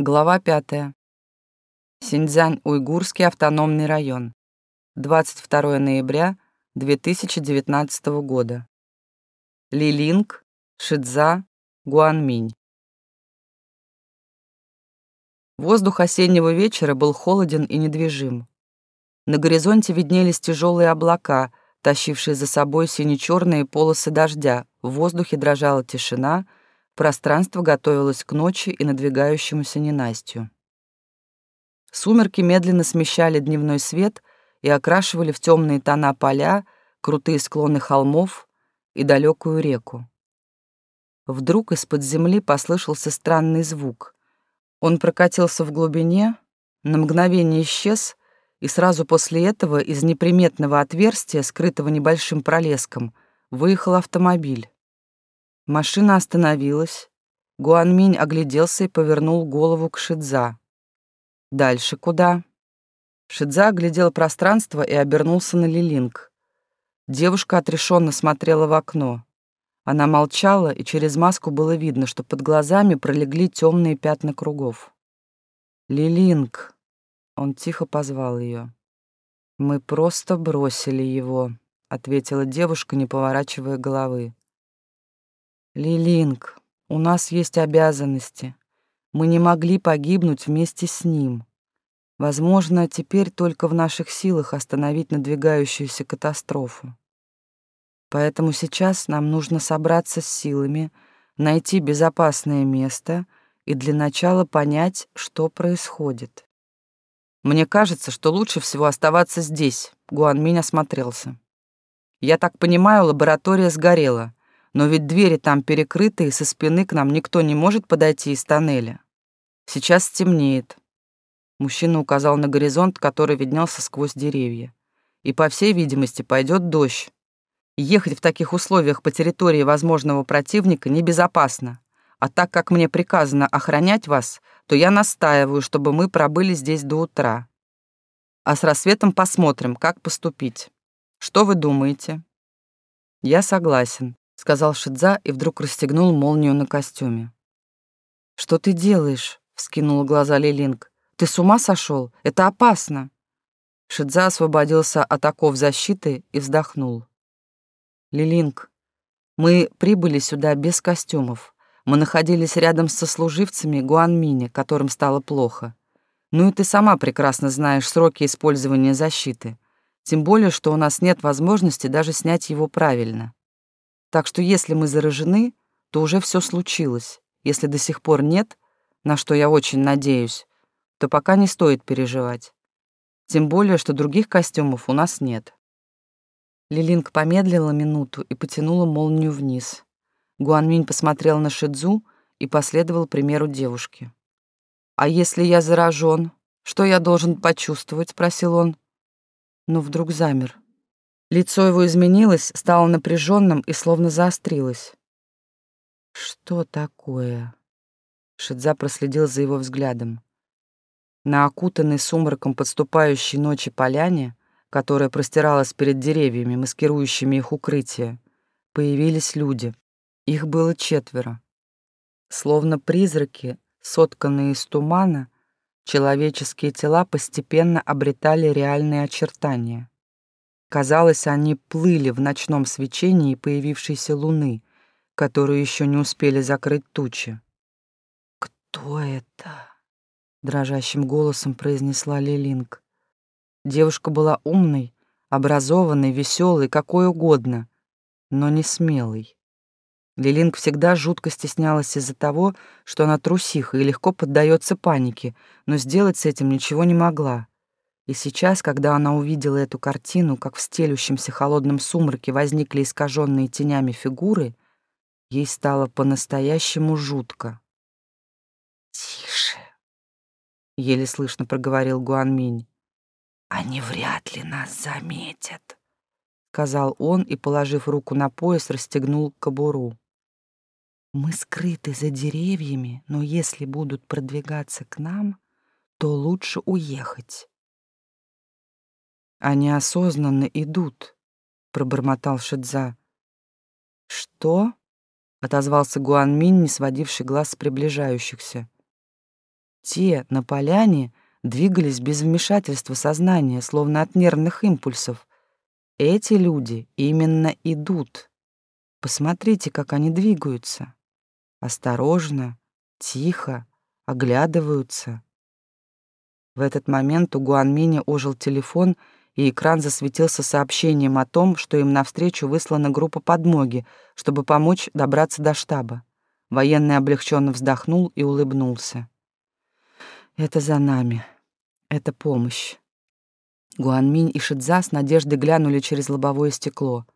Глава 5. Синьцзянь-Уйгурский автономный район. 22 ноября 2019 года. Лилинг, Шидза, Гуанминь. Воздух осеннего вечера был холоден и недвижим. На горизонте виднелись тяжелые облака, тащившие за собой сине-черные полосы дождя, в воздухе дрожала тишина — Пространство готовилось к ночи и надвигающемуся ненастью. Сумерки медленно смещали дневной свет и окрашивали в темные тона поля, крутые склоны холмов и далекую реку. Вдруг из-под земли послышался странный звук. Он прокатился в глубине, на мгновение исчез, и сразу после этого из неприметного отверстия, скрытого небольшим пролеском, выехал автомобиль. Машина остановилась. Гуанминь огляделся и повернул голову к Шидза. «Дальше куда?» Шидза оглядел пространство и обернулся на Лилинг. Девушка отрешенно смотрела в окно. Она молчала, и через маску было видно, что под глазами пролегли темные пятна кругов. «Лилинг!» — он тихо позвал ее. «Мы просто бросили его», — ответила девушка, не поворачивая головы. Лилинг, у нас есть обязанности. Мы не могли погибнуть вместе с ним. Возможно, теперь только в наших силах остановить надвигающуюся катастрофу. Поэтому сейчас нам нужно собраться с силами, найти безопасное место и для начала понять, что происходит. Мне кажется, что лучше всего оставаться здесь, Гуанминь осмотрелся. Я так понимаю, лаборатория сгорела. Но ведь двери там перекрыты, и со спины к нам никто не может подойти из тоннеля. Сейчас стемнеет. Мужчина указал на горизонт, который виднелся сквозь деревья. И, по всей видимости, пойдет дождь. Ехать в таких условиях по территории возможного противника небезопасно. А так как мне приказано охранять вас, то я настаиваю, чтобы мы пробыли здесь до утра. А с рассветом посмотрим, как поступить. Что вы думаете? Я согласен сказал Шидза и вдруг расстегнул молнию на костюме. «Что ты делаешь?» — вскинула глаза Лилинг. «Ты с ума сошел? Это опасно!» Шидза освободился от оков защиты и вздохнул. «Лилинг, мы прибыли сюда без костюмов. Мы находились рядом со служивцами Гуанминя, которым стало плохо. Ну и ты сама прекрасно знаешь сроки использования защиты. Тем более, что у нас нет возможности даже снять его правильно. Так что если мы заражены, то уже все случилось. Если до сих пор нет, на что я очень надеюсь, то пока не стоит переживать. Тем более, что других костюмов у нас нет. Лилинг помедлила минуту и потянула молнию вниз. Гуанминь посмотрел на Шидзу и последовал примеру девушки. «А если я заражен, что я должен почувствовать?» — спросил он. Но вдруг замер. Лицо его изменилось, стало напряженным и словно заострилось. «Что такое?» Шидза проследил за его взглядом. На окутанной сумраком подступающей ночи поляне, которая простиралась перед деревьями, маскирующими их укрытие, появились люди. Их было четверо. Словно призраки, сотканные из тумана, человеческие тела постепенно обретали реальные очертания. Казалось, они плыли в ночном свечении появившейся луны, которую еще не успели закрыть тучи. «Кто это?» — дрожащим голосом произнесла Лилинг. Девушка была умной, образованной, веселой, какой угодно, но не смелой. Лилинг всегда жутко стеснялась из-за того, что она трусиха и легко поддается панике, но сделать с этим ничего не могла. И сейчас, когда она увидела эту картину, как в стелющемся холодном сумраке возникли искаженные тенями фигуры, ей стало по-настоящему жутко. «Тише», — еле слышно проговорил Гуанминь. «Они вряд ли нас заметят», — сказал он и, положив руку на пояс, расстегнул кобуру. «Мы скрыты за деревьями, но если будут продвигаться к нам, то лучше уехать. Они осознанно идут, пробормотал Шидза. Что? отозвался Гуанмин, не сводивший глаз с приближающихся. те на поляне двигались без вмешательства сознания, словно от нервных импульсов. Эти люди именно идут. Посмотрите, как они двигаются. Осторожно, тихо, оглядываются. В этот момент у Гуанминя ожил телефон, и экран засветился сообщением о том, что им навстречу выслана группа подмоги, чтобы помочь добраться до штаба. Военный облегченно вздохнул и улыбнулся. «Это за нами. Это помощь». Гуанминь и Шидза с надеждой глянули через лобовое стекло.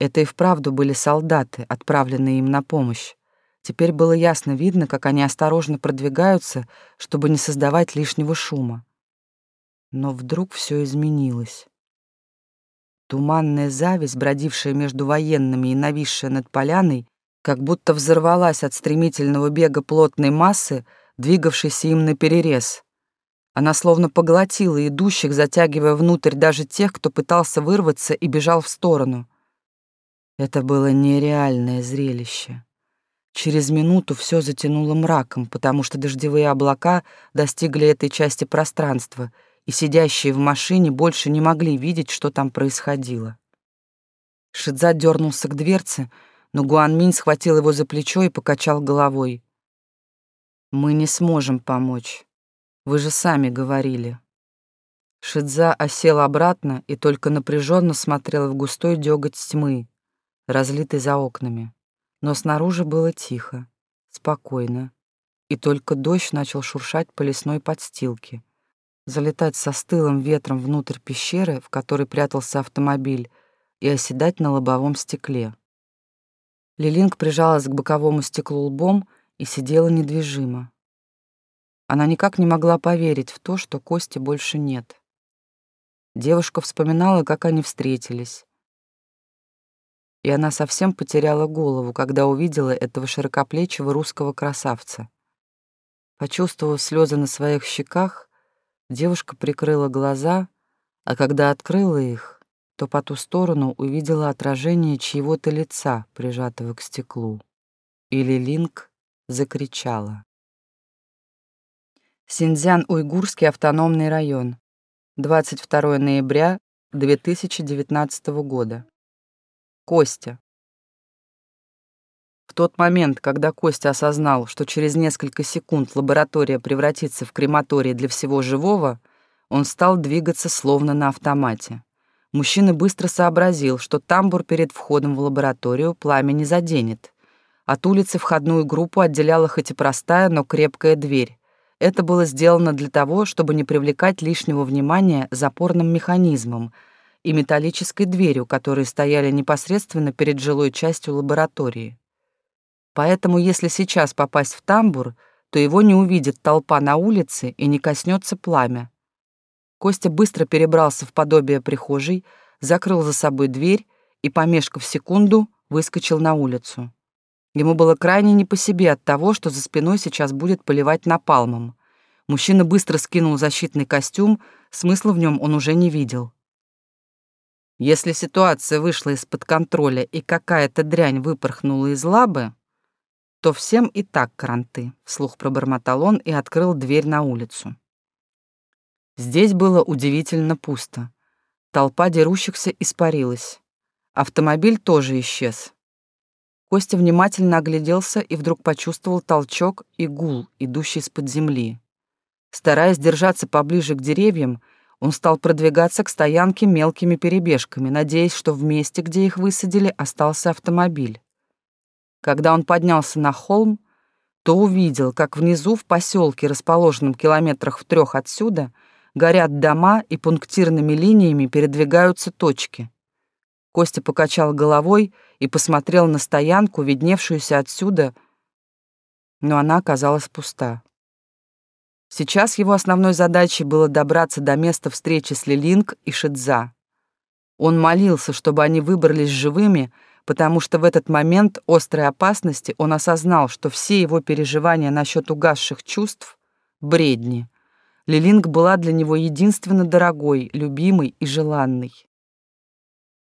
Это и вправду были солдаты, отправленные им на помощь. Теперь было ясно видно, как они осторожно продвигаются, чтобы не создавать лишнего шума. Но вдруг все изменилось. Туманная зависть, бродившая между военными и нависшая над поляной, как будто взорвалась от стремительного бега плотной массы, двигавшейся им наперерез. Она словно поглотила идущих, затягивая внутрь даже тех, кто пытался вырваться и бежал в сторону. Это было нереальное зрелище. Через минуту все затянуло мраком, потому что дождевые облака достигли этой части пространства, и сидящие в машине больше не могли видеть, что там происходило. Шидза дернулся к дверце, но Гуанминь схватил его за плечо и покачал головой. «Мы не сможем помочь. Вы же сами говорили». Шидза осел обратно и только напряженно смотрел в густой дёготь тьмы, разлитый за окнами но снаружи было тихо, спокойно, и только дождь начал шуршать по лесной подстилке, залетать со стылым ветром внутрь пещеры, в которой прятался автомобиль, и оседать на лобовом стекле. Лилинг прижалась к боковому стеклу лбом и сидела недвижимо. Она никак не могла поверить в то, что Кости больше нет. Девушка вспоминала, как они встретились, и она совсем потеряла голову, когда увидела этого широкоплечего русского красавца. Почувствовав слезы на своих щеках, девушка прикрыла глаза, а когда открыла их, то по ту сторону увидела отражение чьего-то лица, прижатого к стеклу. Или Линк закричала. Синьцзян-Уйгурский автономный район. 22 ноября 2019 года. Костя. В тот момент, когда Костя осознал, что через несколько секунд лаборатория превратится в крематорий для всего живого, он стал двигаться словно на автомате. Мужчина быстро сообразил, что тамбур перед входом в лабораторию пламя не заденет. От улицы входную группу отделяла хоть и простая, но крепкая дверь. Это было сделано для того, чтобы не привлекать лишнего внимания запорным механизмом — и металлической дверью, которые стояли непосредственно перед жилой частью лаборатории. Поэтому если сейчас попасть в тамбур, то его не увидит толпа на улице и не коснется пламя. Костя быстро перебрался в подобие прихожей, закрыл за собой дверь и, помешкав секунду, выскочил на улицу. Ему было крайне не по себе от того, что за спиной сейчас будет поливать напалмом. Мужчина быстро скинул защитный костюм, смысла в нем он уже не видел. Если ситуация вышла из-под контроля и какая-то дрянь выпорхнула из лабы, то всем и так кранты, вслух пробормотал он и открыл дверь на улицу. Здесь было удивительно пусто. Толпа дерущихся испарилась. Автомобиль тоже исчез. Костя внимательно огляделся и вдруг почувствовал толчок и гул, идущий из-под земли. Стараясь держаться поближе к деревьям, он стал продвигаться к стоянке мелкими перебежками, надеясь, что в месте, где их высадили, остался автомобиль. Когда он поднялся на холм, то увидел, как внизу в поселке, расположенном километрах в трех отсюда, горят дома и пунктирными линиями передвигаются точки. Костя покачал головой и посмотрел на стоянку, видневшуюся отсюда, но она оказалась пуста. Сейчас его основной задачей было добраться до места встречи с Лилинг и Шидза. Он молился, чтобы они выбрались живыми, потому что в этот момент острой опасности он осознал, что все его переживания насчет угасших чувств — бредни. Лилинг была для него единственно дорогой, любимой и желанной.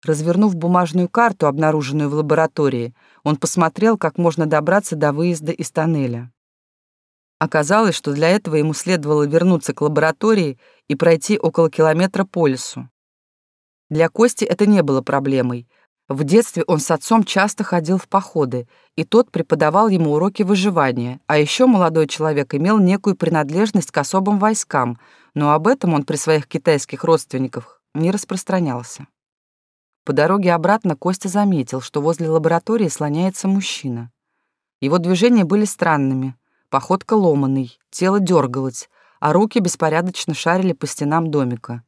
Развернув бумажную карту, обнаруженную в лаборатории, он посмотрел, как можно добраться до выезда из тоннеля. Оказалось, что для этого ему следовало вернуться к лаборатории и пройти около километра по лесу. Для Кости это не было проблемой. В детстве он с отцом часто ходил в походы, и тот преподавал ему уроки выживания, а еще молодой человек имел некую принадлежность к особым войскам, но об этом он при своих китайских родственниках не распространялся. По дороге обратно Костя заметил, что возле лаборатории слоняется мужчина. Его движения были странными, походка ломаной, тело дергалось, а руки беспорядочно шарили по стенам домика.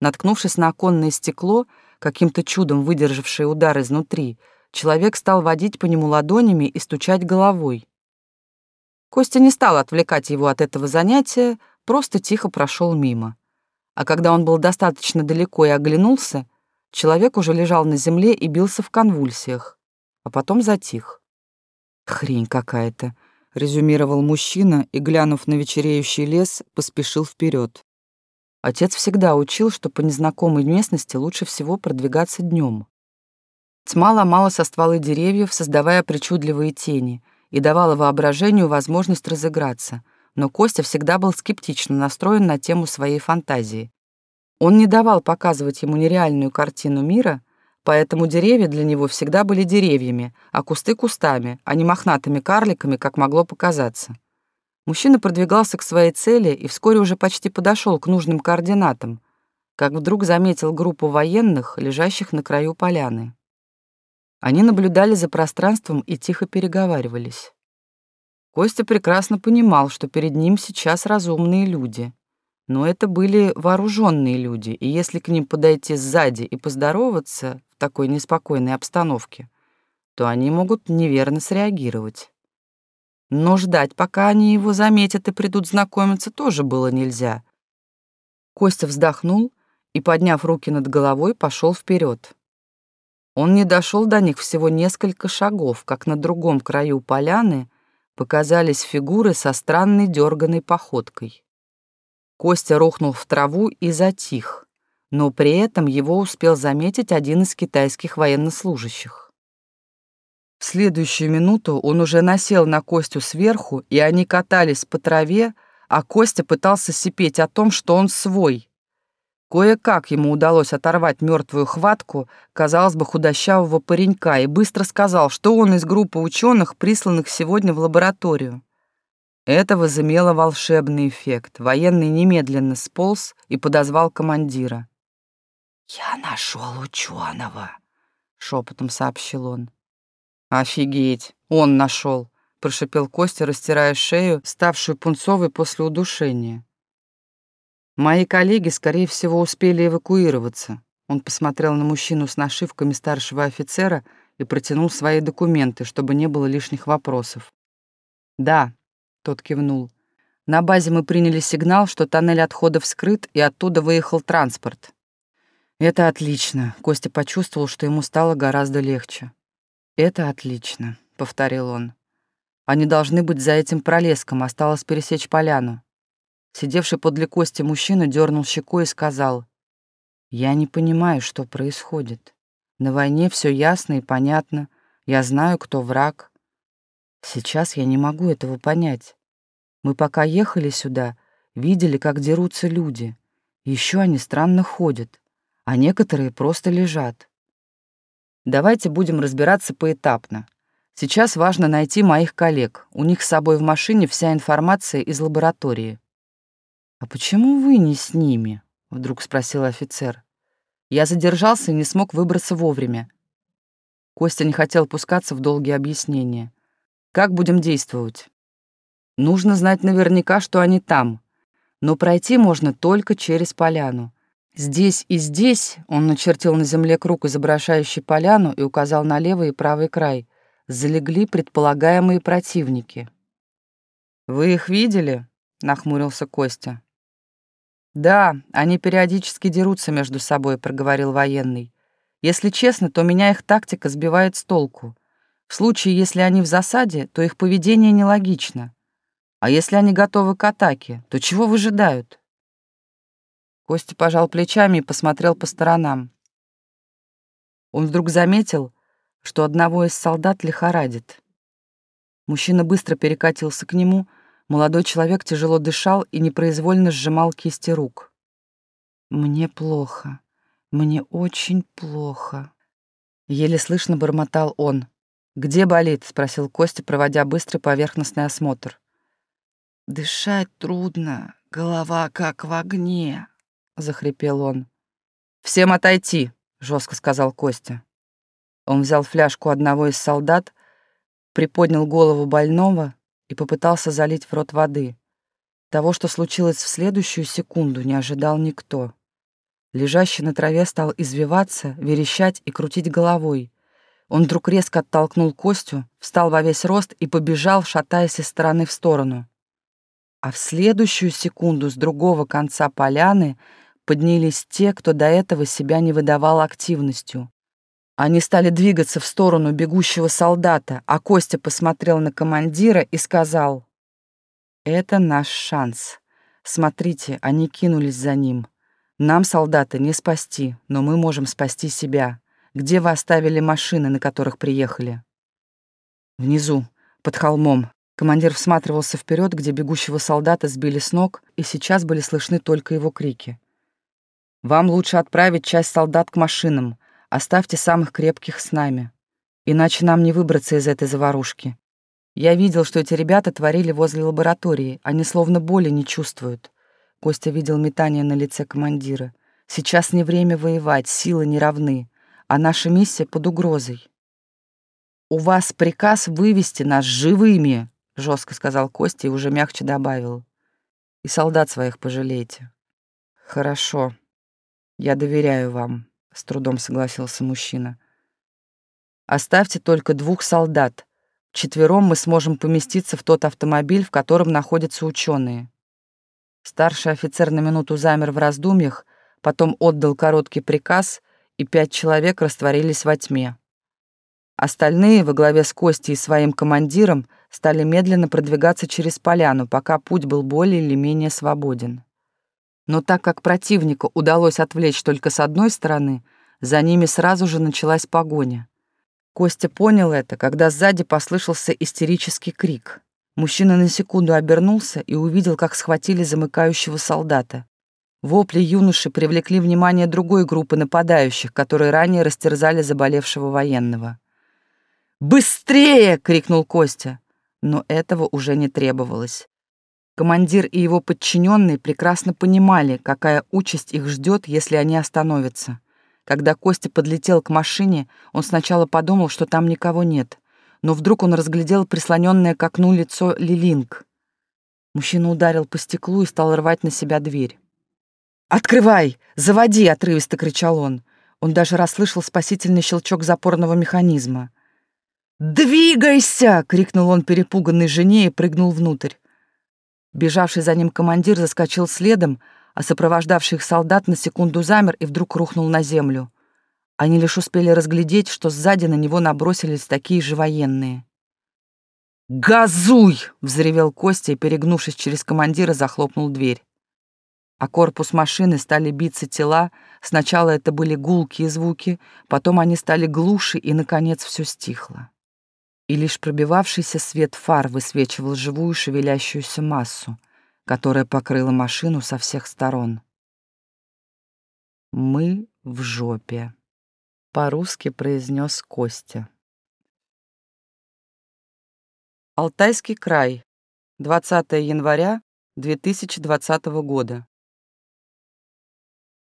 Наткнувшись на оконное стекло, каким-то чудом выдержавшее удар изнутри, человек стал водить по нему ладонями и стучать головой. Костя не стал отвлекать его от этого занятия, просто тихо прошел мимо. А когда он был достаточно далеко и оглянулся, человек уже лежал на земле и бился в конвульсиях, а потом затих. «Хрень какая-то», — резюмировал мужчина и, глянув на вечереющий лес, поспешил вперед. Отец всегда учил, что по незнакомой местности лучше всего продвигаться днем. Тьма ломала со стволы деревьев, создавая причудливые тени, и давала воображению возможность разыграться, но Костя всегда был скептично настроен на тему своей фантазии. Он не давал показывать ему нереальную картину мира, поэтому деревья для него всегда были деревьями, а кусты — кустами, а не мохнатыми карликами, как могло показаться. Мужчина продвигался к своей цели и вскоре уже почти подошел к нужным координатам, как вдруг заметил группу военных, лежащих на краю поляны. Они наблюдали за пространством и тихо переговаривались. Костя прекрасно понимал, что перед ним сейчас разумные люди. Но это были вооруженные люди, и если к ним подойти сзади и поздороваться в такой неспокойной обстановке, то они могут неверно среагировать. Но ждать, пока они его заметят и придут знакомиться, тоже было нельзя. Костя вздохнул и, подняв руки над головой, пошел вперед. Он не дошел до них всего несколько шагов, как на другом краю поляны показались фигуры со странной дерганой походкой. Костя рухнул в траву и затих, но при этом его успел заметить один из китайских военнослужащих. В следующую минуту он уже насел на Костю сверху, и они катались по траве, а Костя пытался сипеть о том, что он свой. Кое-как ему удалось оторвать мертвую хватку, казалось бы, худощавого паренька, и быстро сказал, что он из группы ученых, присланных сегодня в лабораторию. Это возымело волшебный эффект. Военный немедленно сполз и подозвал командира. «Я нашел ученого», — шепотом сообщил он. «Офигеть! Он нашел!» — прошипел Костя, растирая шею, ставшую пунцовой после удушения. «Мои коллеги, скорее всего, успели эвакуироваться». Он посмотрел на мужчину с нашивками старшего офицера и протянул свои документы, чтобы не было лишних вопросов. «Да», — тот кивнул. «На базе мы приняли сигнал, что тоннель отходов скрыт, и оттуда выехал транспорт». «Это отлично», — Костя почувствовал, что ему стало гораздо легче. «Это отлично», — повторил он. «Они должны быть за этим пролеском, осталось пересечь поляну». Сидевший подле Кости мужчина дернул щекой и сказал, «Я не понимаю, что происходит. На войне все ясно и понятно. Я знаю, кто враг. Сейчас я не могу этого понять. Мы пока ехали сюда, видели, как дерутся люди. Еще они странно ходят, а некоторые просто лежат. Давайте будем разбираться поэтапно. Сейчас важно найти моих коллег. У них с собой в машине вся информация из лаборатории. «А почему вы не с ними?» — вдруг спросил офицер. Я задержался и не смог выбраться вовремя. Костя не хотел пускаться в долгие объяснения. «Как будем действовать?» «Нужно знать наверняка, что они там. Но пройти можно только через поляну. Здесь и здесь он начертил на земле круг, изображающий поляну, и указал на левый и правый край. Залегли предполагаемые противники. «Вы их видели?» — нахмурился Костя. «Да, они периодически дерутся между собой», — проговорил военный. «Если честно, то меня их тактика сбивает с толку. В случае, если они в засаде, то их поведение нелогично. А если они готовы к атаке, то чего выжидают?» Костя пожал плечами и посмотрел по сторонам. Он вдруг заметил, что одного из солдат лихорадит. Мужчина быстро перекатился к нему, Молодой человек тяжело дышал и непроизвольно сжимал кисти рук. «Мне плохо. Мне очень плохо», — еле слышно бормотал он. «Где болит?» — спросил Костя, проводя быстрый поверхностный осмотр. «Дышать трудно, голова как в огне», — захрипел он. «Всем отойти», — жестко сказал Костя. Он взял фляжку одного из солдат, приподнял голову больного и попытался залить в рот воды. Того, что случилось в следующую секунду, не ожидал никто. Лежащий на траве стал извиваться, верещать и крутить головой. Он вдруг резко оттолкнул Костю, встал во весь рост и побежал, шатаясь из стороны в сторону. А в следующую секунду с другого конца поляны поднялись те, кто до этого себя не выдавал активностью. Они стали двигаться в сторону бегущего солдата, а Костя посмотрел на командира и сказал, «Это наш шанс. Смотрите, они кинулись за ним. Нам, солдаты, не спасти, но мы можем спасти себя. Где вы оставили машины, на которых приехали?» «Внизу, под холмом». Командир всматривался вперед, где бегущего солдата сбили с ног, и сейчас были слышны только его крики. «Вам лучше отправить часть солдат к машинам, Оставьте самых крепких с нами, иначе нам не выбраться из этой заварушки. Я видел, что эти ребята творили возле лаборатории, они словно боли не чувствуют. Костя видел метание на лице командира. Сейчас не время воевать, силы не равны, а наша миссия под угрозой. «У вас приказ вывести нас живыми», — жестко сказал Костя и уже мягче добавил. «И солдат своих пожалейте». «Хорошо. Я доверяю вам». — с трудом согласился мужчина. «Оставьте только двух солдат. Четвером мы сможем поместиться в тот автомобиль, в котором находятся ученые». Старший офицер на минуту замер в раздумьях, потом отдал короткий приказ, и пять человек растворились во тьме. Остальные, во главе с Костей и своим командиром, стали медленно продвигаться через поляну, пока путь был более или менее свободен. Но так как противника удалось отвлечь только с одной стороны, за ними сразу же началась погоня. Костя понял это, когда сзади послышался истерический крик. Мужчина на секунду обернулся и увидел, как схватили замыкающего солдата. Вопли юноши привлекли внимание другой группы нападающих, которые ранее растерзали заболевшего военного. «Быстрее!» — крикнул Костя. Но этого уже не требовалось. Командир и его подчиненные прекрасно понимали, какая участь их ждет, если они остановятся. Когда Костя подлетел к машине, он сначала подумал, что там никого нет, но вдруг он разглядел прислоненное к окну лицо Лилинг. Мужчина ударил по стеклу и стал рвать на себя дверь. «Открывай! Заводи!» — отрывисто кричал он. Он даже расслышал спасительный щелчок запорного механизма. «Двигайся!» — крикнул он перепуганной жене и прыгнул внутрь. Бежавший за ним командир заскочил следом, а сопровождавший их солдат на секунду замер и вдруг рухнул на землю. Они лишь успели разглядеть, что сзади на него набросились такие же военные. «Газуй!» — взревел Костя и, перегнувшись через командира, захлопнул дверь. А корпус машины стали биться тела, сначала это были гулкие звуки, потом они стали глуше, и, наконец, все стихло и лишь пробивавшийся свет фар высвечивал живую шевелящуюся массу, которая покрыла машину со всех сторон. «Мы в жопе», — по-русски произнес Костя. Алтайский край, 20 января 2020 года.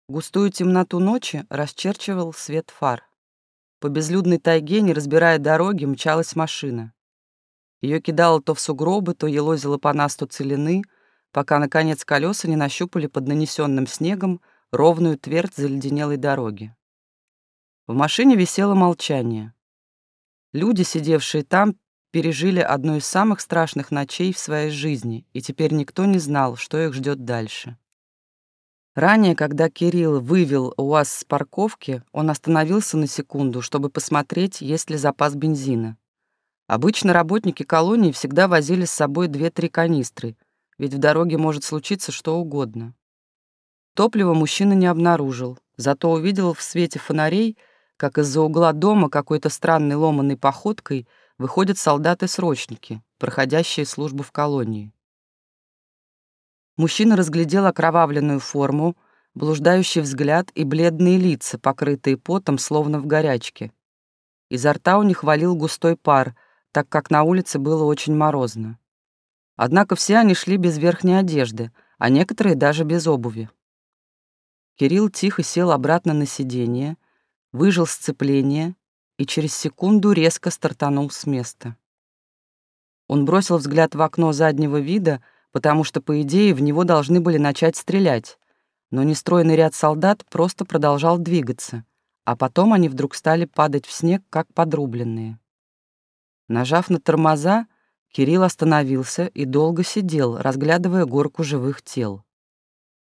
Густую темноту ночи расчерчивал свет фар. По безлюдной тайге, не разбирая дороги, мчалась машина. Ее кидало то в сугробы, то елозило по насту целины, пока, наконец, колеса не нащупали под нанесенным снегом ровную твердь заледенелой дороги. В машине висело молчание. Люди, сидевшие там, пережили одну из самых страшных ночей в своей жизни, и теперь никто не знал, что их ждет дальше. Ранее, когда Кирилл вывел УАЗ с парковки, он остановился на секунду, чтобы посмотреть, есть ли запас бензина. Обычно работники колонии всегда возили с собой две-три канистры, ведь в дороге может случиться что угодно. Топлива мужчина не обнаружил, зато увидел в свете фонарей, как из-за угла дома какой-то странной ломаной походкой выходят солдаты-срочники, проходящие службу в колонии. Мужчина разглядел окровавленную форму, блуждающий взгляд и бледные лица, покрытые потом, словно в горячке. Изо рта у них валил густой пар, так как на улице было очень морозно. Однако все они шли без верхней одежды, а некоторые даже без обуви. Кирилл тихо сел обратно на сиденье, выжил сцепление и через секунду резко стартанул с места. Он бросил взгляд в окно заднего вида, потому что, по идее, в него должны были начать стрелять, но нестройный ряд солдат просто продолжал двигаться, а потом они вдруг стали падать в снег, как подрубленные. Нажав на тормоза, Кирилл остановился и долго сидел, разглядывая горку живых тел.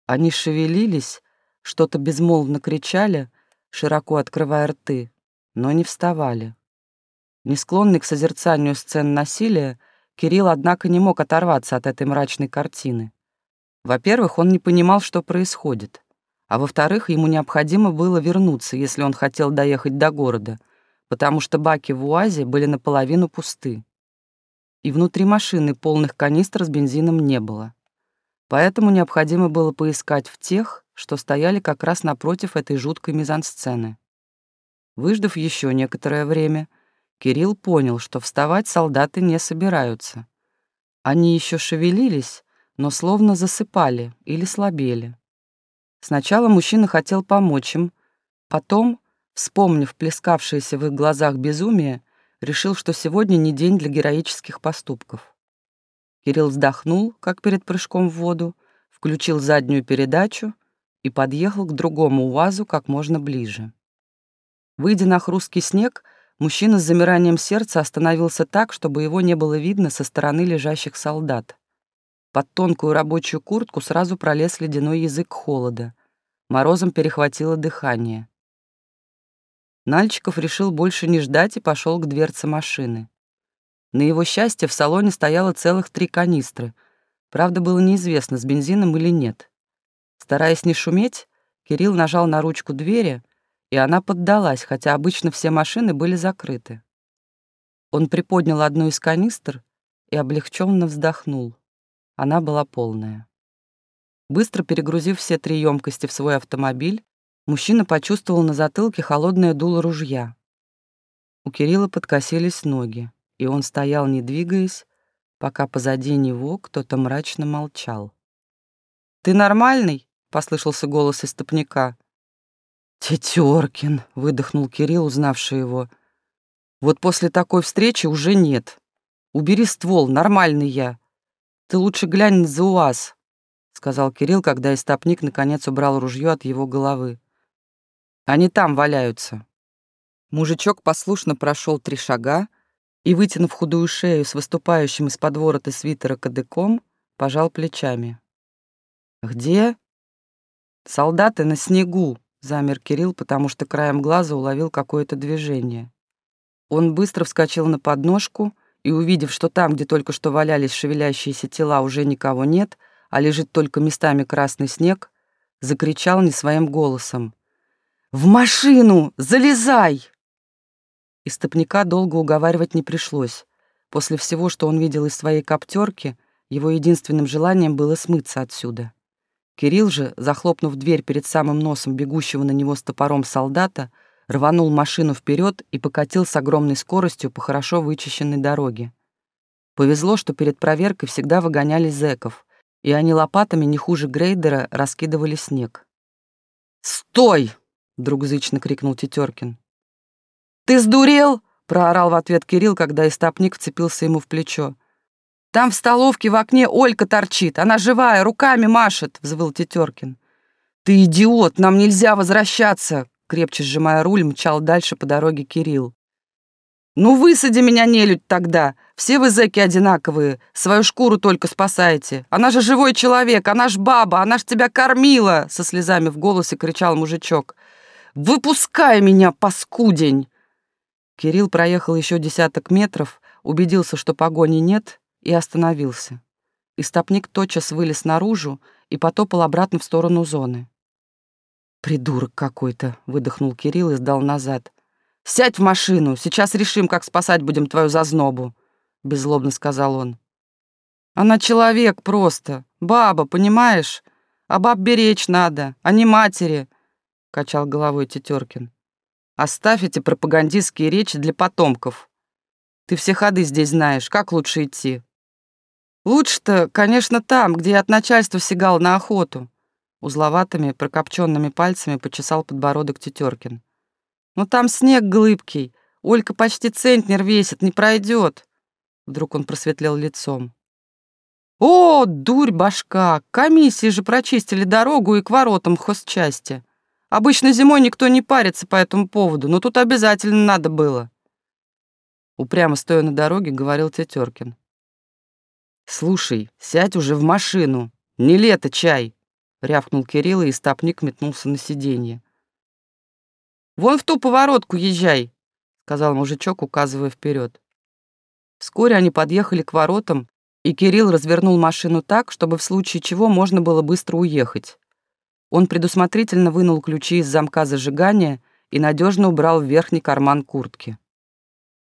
Они шевелились, что-то безмолвно кричали, широко открывая рты, но не вставали. Не склонный к созерцанию сцен насилия, Кирилл, однако, не мог оторваться от этой мрачной картины. Во-первых, он не понимал, что происходит, а во-вторых, ему необходимо было вернуться, если он хотел доехать до города, потому что баки в УАЗе были наполовину пусты и внутри машины полных канистр с бензином не было. Поэтому необходимо было поискать в тех, что стояли как раз напротив этой жуткой мизансцены. Выждав еще некоторое время, Кирилл понял, что вставать солдаты не собираются. Они еще шевелились, но словно засыпали или слабели. Сначала мужчина хотел помочь им, потом, вспомнив плескавшееся в их глазах безумие, решил, что сегодня не день для героических поступков. Кирилл вздохнул, как перед прыжком в воду, включил заднюю передачу и подъехал к другому УАЗу как можно ближе. Выйдя на хрусткий снег, мужчина с замиранием сердца остановился так, чтобы его не было видно со стороны лежащих солдат. Под тонкую рабочую куртку сразу пролез ледяной язык холода. Морозом перехватило дыхание. Нальчиков решил больше не ждать и пошел к дверце машины. На его счастье в салоне стояло целых три канистры. Правда, было неизвестно, с бензином или нет. Стараясь не шуметь, Кирилл нажал на ручку двери, и она поддалась, хотя обычно все машины были закрыты. Он приподнял одну из канистр и облегченно вздохнул. Она была полная. Быстро перегрузив все три емкости в свой автомобиль, Мужчина почувствовал на затылке холодное дуло ружья. У Кирилла подкосились ноги, и он стоял, не двигаясь, пока позади него кто-то мрачно молчал. «Ты нормальный?» — послышался голос истопника. «Тетеркин», — выдохнул Кирилл, узнавший его. «Вот после такой встречи уже нет. Убери ствол, нормальный я. Ты лучше глянь за УАЗ», — сказал Кирилл, когда истопник наконец убрал ружье от его головы. Они там валяются». Мужичок послушно прошел три шага и, вытянув худую шею с выступающим из-под ворота свитера кадыком, пожал плечами. «Где?» «Солдаты на снегу», — замер Кирилл, потому что краем глаза уловил какое-то движение. Он быстро вскочил на подножку и, увидев, что там, где только что валялись шевелящиеся тела, уже никого нет, а лежит только местами красный снег, закричал не своим голосом. «В машину! Залезай!» Истопника долго уговаривать не пришлось. После всего, что он видел из своей коптерки, его единственным желанием было смыться отсюда. Кирилл же, захлопнув дверь перед самым носом бегущего на него с топором солдата, рванул машину вперед и покатил с огромной скоростью по хорошо вычищенной дороге. Повезло, что перед проверкой всегда выгоняли зэков, и они лопатами не хуже грейдера раскидывали снег. «Стой!» вдруг крикнул Тетеркин. «Ты сдурел?» — проорал в ответ Кирилл, когда истопник вцепился ему в плечо. «Там в столовке в окне Олька торчит, она живая, руками машет!» — взвыл Тетеркин. «Ты идиот, нам нельзя возвращаться!» Крепче сжимая руль, мчал дальше по дороге Кирилл. «Ну высади меня, нелюдь, тогда! Все вы зэки одинаковые, свою шкуру только спасаете. Она же живой человек, она ж баба, она ж тебя кормила!» Со слезами в голосе кричал мужичок. Выпускай меня, паскудень!» Кирилл проехал еще десяток метров, убедился, что погони нет, и остановился. Истопник тотчас вылез наружу и потопал обратно в сторону зоны. «Придурок какой-то», — выдохнул Кирилл и сдал назад. «Сядь в машину, сейчас решим, как спасать будем твою зазнобу», — беззлобно сказал он. «Она человек просто, Баба, понимаешь? А баб беречь надо, а не матери, — качал головой Тетеркин. Оставь эти пропагандистские речи для потомков. Ты все ходы здесь знаешь, как лучше идти? Лучше-то, конечно, там, где я от начальства сигал на охоту. Узловатыми, прокопченными пальцами почесал подбородок Тетеркин. Но там снег глыбкий, Олька почти центнер весит, не пройдет. Вдруг он просветлел лицом. «О, дурь башка! Комиссии же прочистили дорогу и к воротам хозчасти. Обычно зимой никто не парится по этому поводу, но тут обязательно надо было». Упрямо стоя на дороге, говорил Тетеркин. «Слушай, сядь уже в машину. Не лето чай!» — рявкнул Кирилл, и стопник метнулся на сиденье. «Вон в ту поворотку езжай!» — сказал мужичок, указывая вперед. Вскоре они подъехали к воротам, и Кирилл развернул машину так, чтобы в случае чего можно было быстро уехать. Он предусмотрительно вынул ключи из замка зажигания и надежно убрал в верхний карман куртки.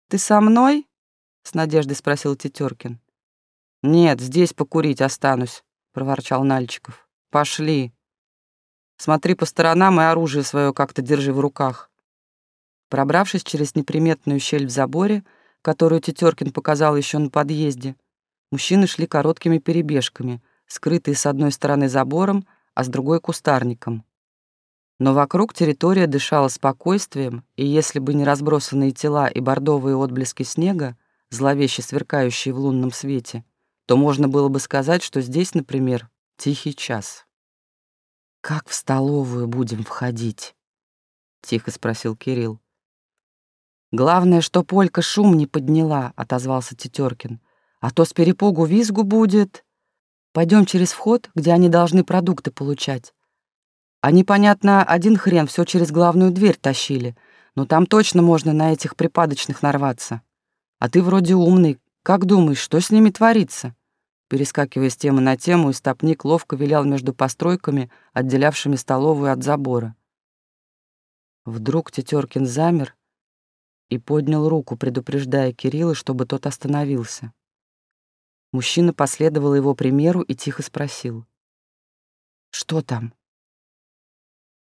«Ты со мной?» — с надеждой спросил Тетеркин. «Нет, здесь покурить останусь», — проворчал Нальчиков. «Пошли. Смотри по сторонам и оружие свое как-то держи в руках». Пробравшись через неприметную щель в заборе, которую Тетеркин показал еще на подъезде, мужчины шли короткими перебежками, скрытые с одной стороны забором, а с другой — кустарником. Но вокруг территория дышала спокойствием, и если бы не разбросанные тела и бордовые отблески снега, зловеще сверкающие в лунном свете, то можно было бы сказать, что здесь, например, тихий час. «Как в столовую будем входить?» — тихо спросил Кирилл. «Главное, что Полька шум не подняла», — отозвался Тетеркин. «А то с перепугу визгу будет. Пойдем через вход, где они должны продукты получать. Они, понятно, один хрен все через главную дверь тащили, но там точно можно на этих припадочных нарваться. А ты вроде умный, как думаешь, что с ними творится?» Перескакивая с темы на тему, истопник ловко вилял между постройками, отделявшими столовую от забора. Вдруг Тетеркин замер и поднял руку, предупреждая Кирилла, чтобы тот остановился. Мужчина последовал его примеру и тихо спросил. «Что там?»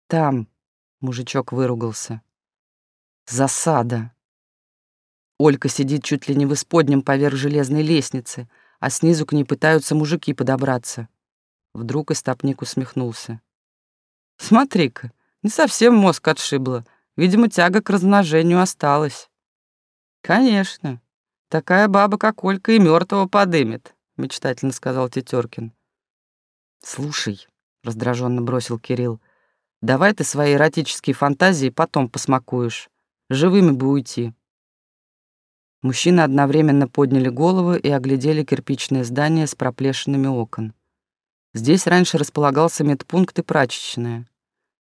«Там», — мужичок выругался. «Засада». Олька сидит чуть ли не в исподнем поверх железной лестницы — а снизу к ней пытаются мужики подобраться. Вдруг истопник усмехнулся. «Смотри-ка, не совсем мозг отшибло. Видимо, тяга к размножению осталась». «Конечно. Такая баба, как Олька, и мертвого подымет», — мечтательно сказал Тетеркин. «Слушай», — раздраженно бросил Кирилл, «давай ты свои эротические фантазии потом посмакуешь. Живыми бы уйти». Мужчины одновременно подняли головы и оглядели кирпичное здание с проплешинами окон. Здесь раньше располагался медпункт и прачечная,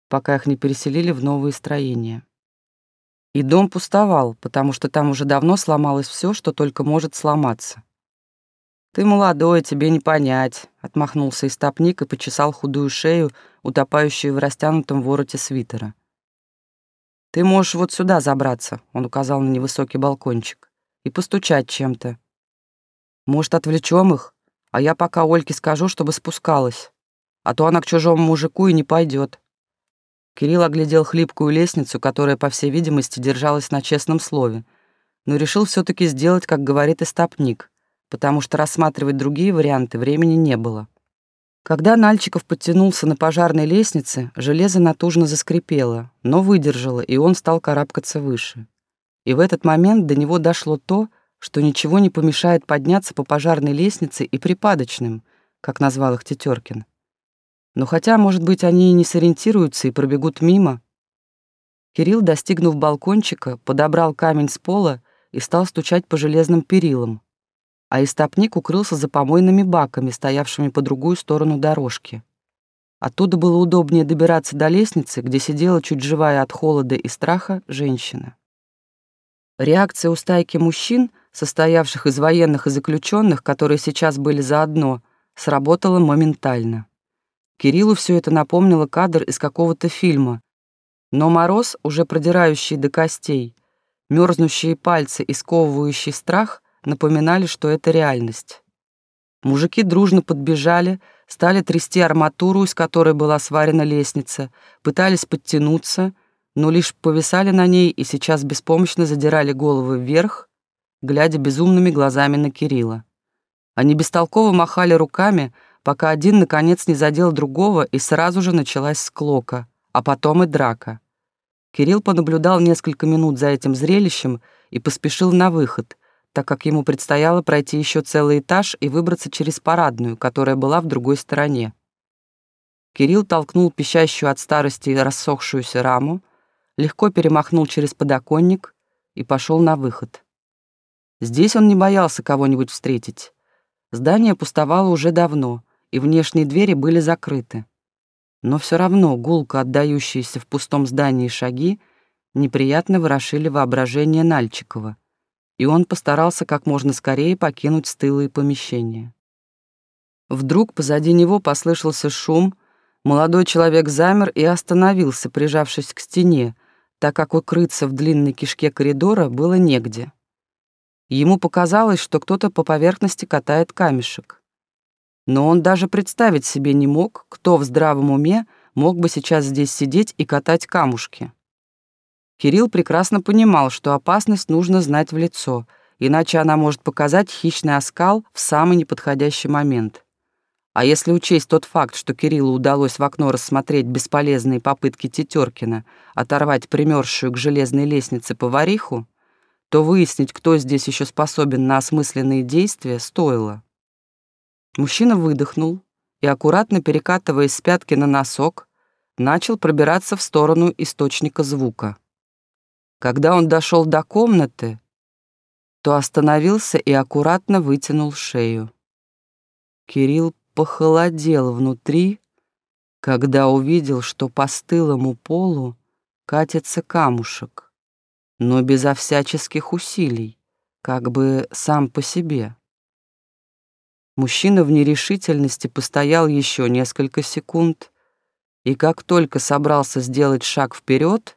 пока их не переселили в новые строения. И дом пустовал, потому что там уже давно сломалось все, что только может сломаться. «Ты молодой, тебе не понять», — отмахнулся истопник и почесал худую шею, утопающую в растянутом вороте свитера. «Ты можешь вот сюда забраться», — он указал на невысокий балкончик и постучать чем-то. Может, отвлечем их, а я пока Ольке скажу, чтобы спускалась, а то она к чужому мужику и не пойдет. Кирилл оглядел хлипкую лестницу, которая, по всей видимости, держалась на честном слове, но решил все таки сделать, как говорит истопник, потому что рассматривать другие варианты времени не было. Когда Нальчиков подтянулся на пожарной лестнице, железо натужно заскрипело, но выдержало, и он стал карабкаться выше. И в этот момент до него дошло то, что ничего не помешает подняться по пожарной лестнице и припадочным, как назвал их Тетеркин. Но хотя, может быть, они и не сориентируются и пробегут мимо. Кирилл, достигнув балкончика, подобрал камень с пола и стал стучать по железным перилам, а истопник укрылся за помойными баками, стоявшими по другую сторону дорожки. Оттуда было удобнее добираться до лестницы, где сидела чуть живая от холода и страха женщина. Реакция у стайки мужчин, состоявших из военных и заключенных, которые сейчас были заодно, сработала моментально. Кириллу все это напомнило кадр из какого-то фильма. Но мороз, уже продирающий до костей, мерзнущие пальцы и сковывающий страх напоминали, что это реальность. Мужики дружно подбежали, стали трясти арматуру, из которой была сварена лестница, пытались подтянуться, но лишь повисали на ней и сейчас беспомощно задирали головы вверх, глядя безумными глазами на Кирилла. Они бестолково махали руками, пока один, наконец, не задел другого, и сразу же началась склока, а потом и драка. Кирилл понаблюдал несколько минут за этим зрелищем и поспешил на выход, так как ему предстояло пройти еще целый этаж и выбраться через парадную, которая была в другой стороне. Кирилл толкнул пищащую от старости рассохшуюся раму, легко перемахнул через подоконник и пошел на выход. Здесь он не боялся кого-нибудь встретить. Здание пустовало уже давно, и внешние двери были закрыты но все равно гулко отдающиеся в пустом здании шаги неприятно ворошили воображение Нальчикова, и он постарался как можно скорее покинуть стылые помещения. Вдруг позади него послышался шум, молодой человек замер и остановился, прижавшись к стене, так как укрыться в длинной кишке коридора было негде. Ему показалось, что кто-то по поверхности катает камешек. Но он даже представить себе не мог, кто в здравом уме мог бы сейчас здесь сидеть и катать камушки. Кирилл прекрасно понимал, что опасность нужно знать в лицо, иначе она может показать хищный оскал в самый неподходящий момент. А если учесть тот факт, что Кириллу удалось в окно рассмотреть бесполезные попытки Тетеркина оторвать примерзшую к железной лестнице повариху, то выяснить, кто здесь еще способен на осмысленные действия, стоило. Мужчина выдохнул и, аккуратно перекатываясь с пятки на носок, начал пробираться в сторону источника звука. Когда он дошел до комнаты, то остановился и аккуратно вытянул шею. Кирилл похолодел внутри, когда увидел, что по стылому полу катится камушек, но безо всяческих усилий, как бы сам по себе. Мужчина в нерешительности постоял еще несколько секунд, и как только собрался сделать шаг вперед,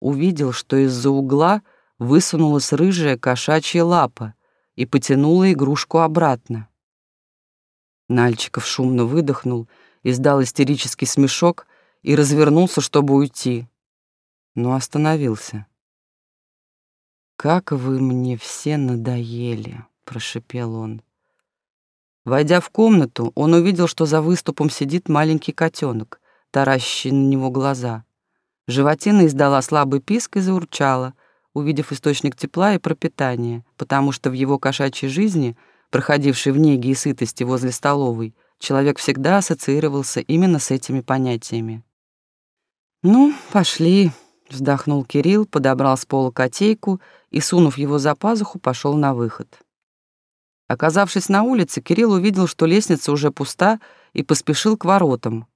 увидел, что из-за угла высунулась рыжая кошачья лапа и потянула игрушку обратно. Нальчиков шумно выдохнул, издал истерический смешок и развернулся, чтобы уйти, но остановился. «Как вы мне все надоели!» — прошипел он. Войдя в комнату, он увидел, что за выступом сидит маленький котенок, таращащий на него глаза. Животина издала слабый писк и заурчала, увидев источник тепла и пропитания, потому что в его кошачьей жизни, проходившей в неге и сытости возле столовой, человек всегда ассоциировался именно с этими понятиями. «Ну, пошли», — вздохнул Кирилл, подобрал с пола котейку и, сунув его за пазуху, пошел на выход. Оказавшись на улице, Кирилл увидел, что лестница уже пуста, и поспешил к воротам.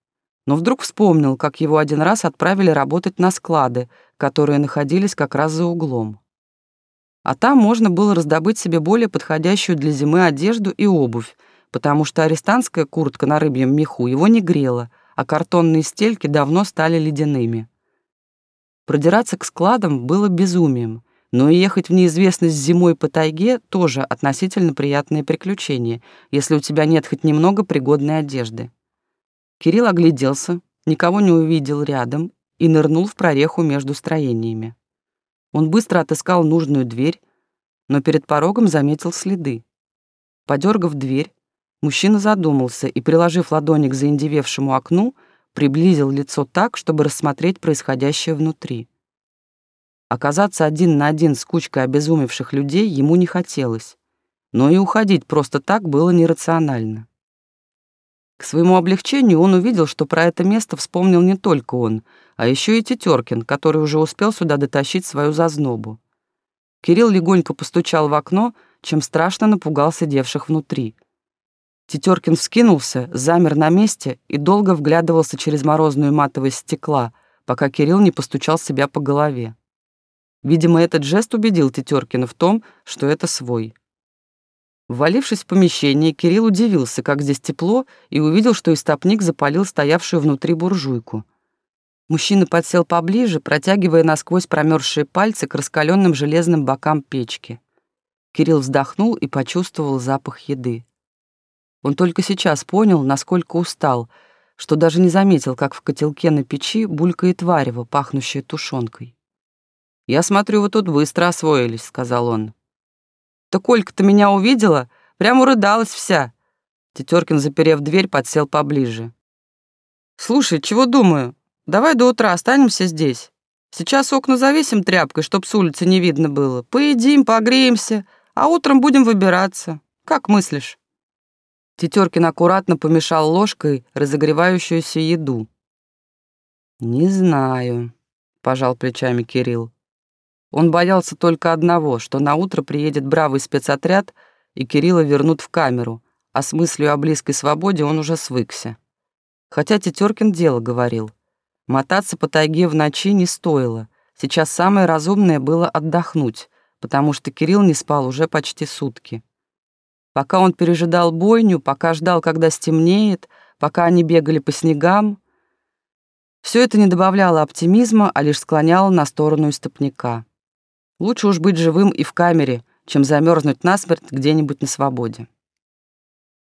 Но вдруг вспомнил, как его один раз отправили работать на склады, которые находились как раз за углом. А там можно было раздобыть себе более подходящую для зимы одежду и обувь, потому что арестантская куртка на рыбьем меху его не грела, а картонные стельки давно стали ледяными. Продираться к складам было безумием. Но и ехать в неизвестность зимой по тайге тоже относительно приятное приключение, если у тебя нет хоть немного пригодной одежды. Кирилл огляделся, никого не увидел рядом и нырнул в прореху между строениями. Он быстро отыскал нужную дверь, но перед порогом заметил следы. Подергав дверь, мужчина задумался и, приложив ладони к заиндевевшему окну, приблизил лицо так, чтобы рассмотреть происходящее внутри. Оказаться один на один с кучкой обезумевших людей ему не хотелось, но и уходить просто так было нерационально. К своему облегчению он увидел, что про это место вспомнил не только он, а еще и Тетеркин, который уже успел сюда дотащить свою зазнобу. Кирилл легонько постучал в окно, чем страшно напугал сидевших внутри. Тетеркин вскинулся, замер на месте и долго вглядывался через морозную матовость стекла, пока Кирилл не постучал себя по голове. Видимо, этот жест убедил Тетеркина в том, что это свой. Ввалившись в помещение, Кирилл удивился, как здесь тепло, и увидел, что истопник запалил стоявшую внутри буржуйку. Мужчина подсел поближе, протягивая насквозь промерзшие пальцы к раскаленным железным бокам печки. Кирилл вздохнул и почувствовал запах еды. Он только сейчас понял, насколько устал, что даже не заметил, как в котелке на печи булькает варево, пахнущее тушенкой. «Я смотрю, вы тут быстро освоились», — сказал он. «Так Олька-то меня увидела, прямо урыдалась вся». Тетеркин, заперев дверь, подсел поближе. «Слушай, чего думаю? Давай до утра останемся здесь. Сейчас окна завесим тряпкой, чтоб с улицы не видно было. Поедим, погреемся, а утром будем выбираться. Как мыслишь?» Тетеркин аккуратно помешал ложкой разогревающуюся еду. «Не знаю», — пожал плечами Кирилл. Он боялся только одного, что на утро приедет бравый спецотряд, и Кирилла вернут в камеру, а с мыслью о близкой свободе он уже свыкся. Хотя Тетеркин дело говорил. Мотаться по тайге в ночи не стоило. Сейчас самое разумное было отдохнуть, потому что Кирилл не спал уже почти сутки. Пока он пережидал бойню, пока ждал, когда стемнеет, пока они бегали по снегам, все это не добавляло оптимизма, а лишь склоняло на сторону истопника. Лучше уж быть живым и в камере, чем замерзнуть насмерть где-нибудь на свободе.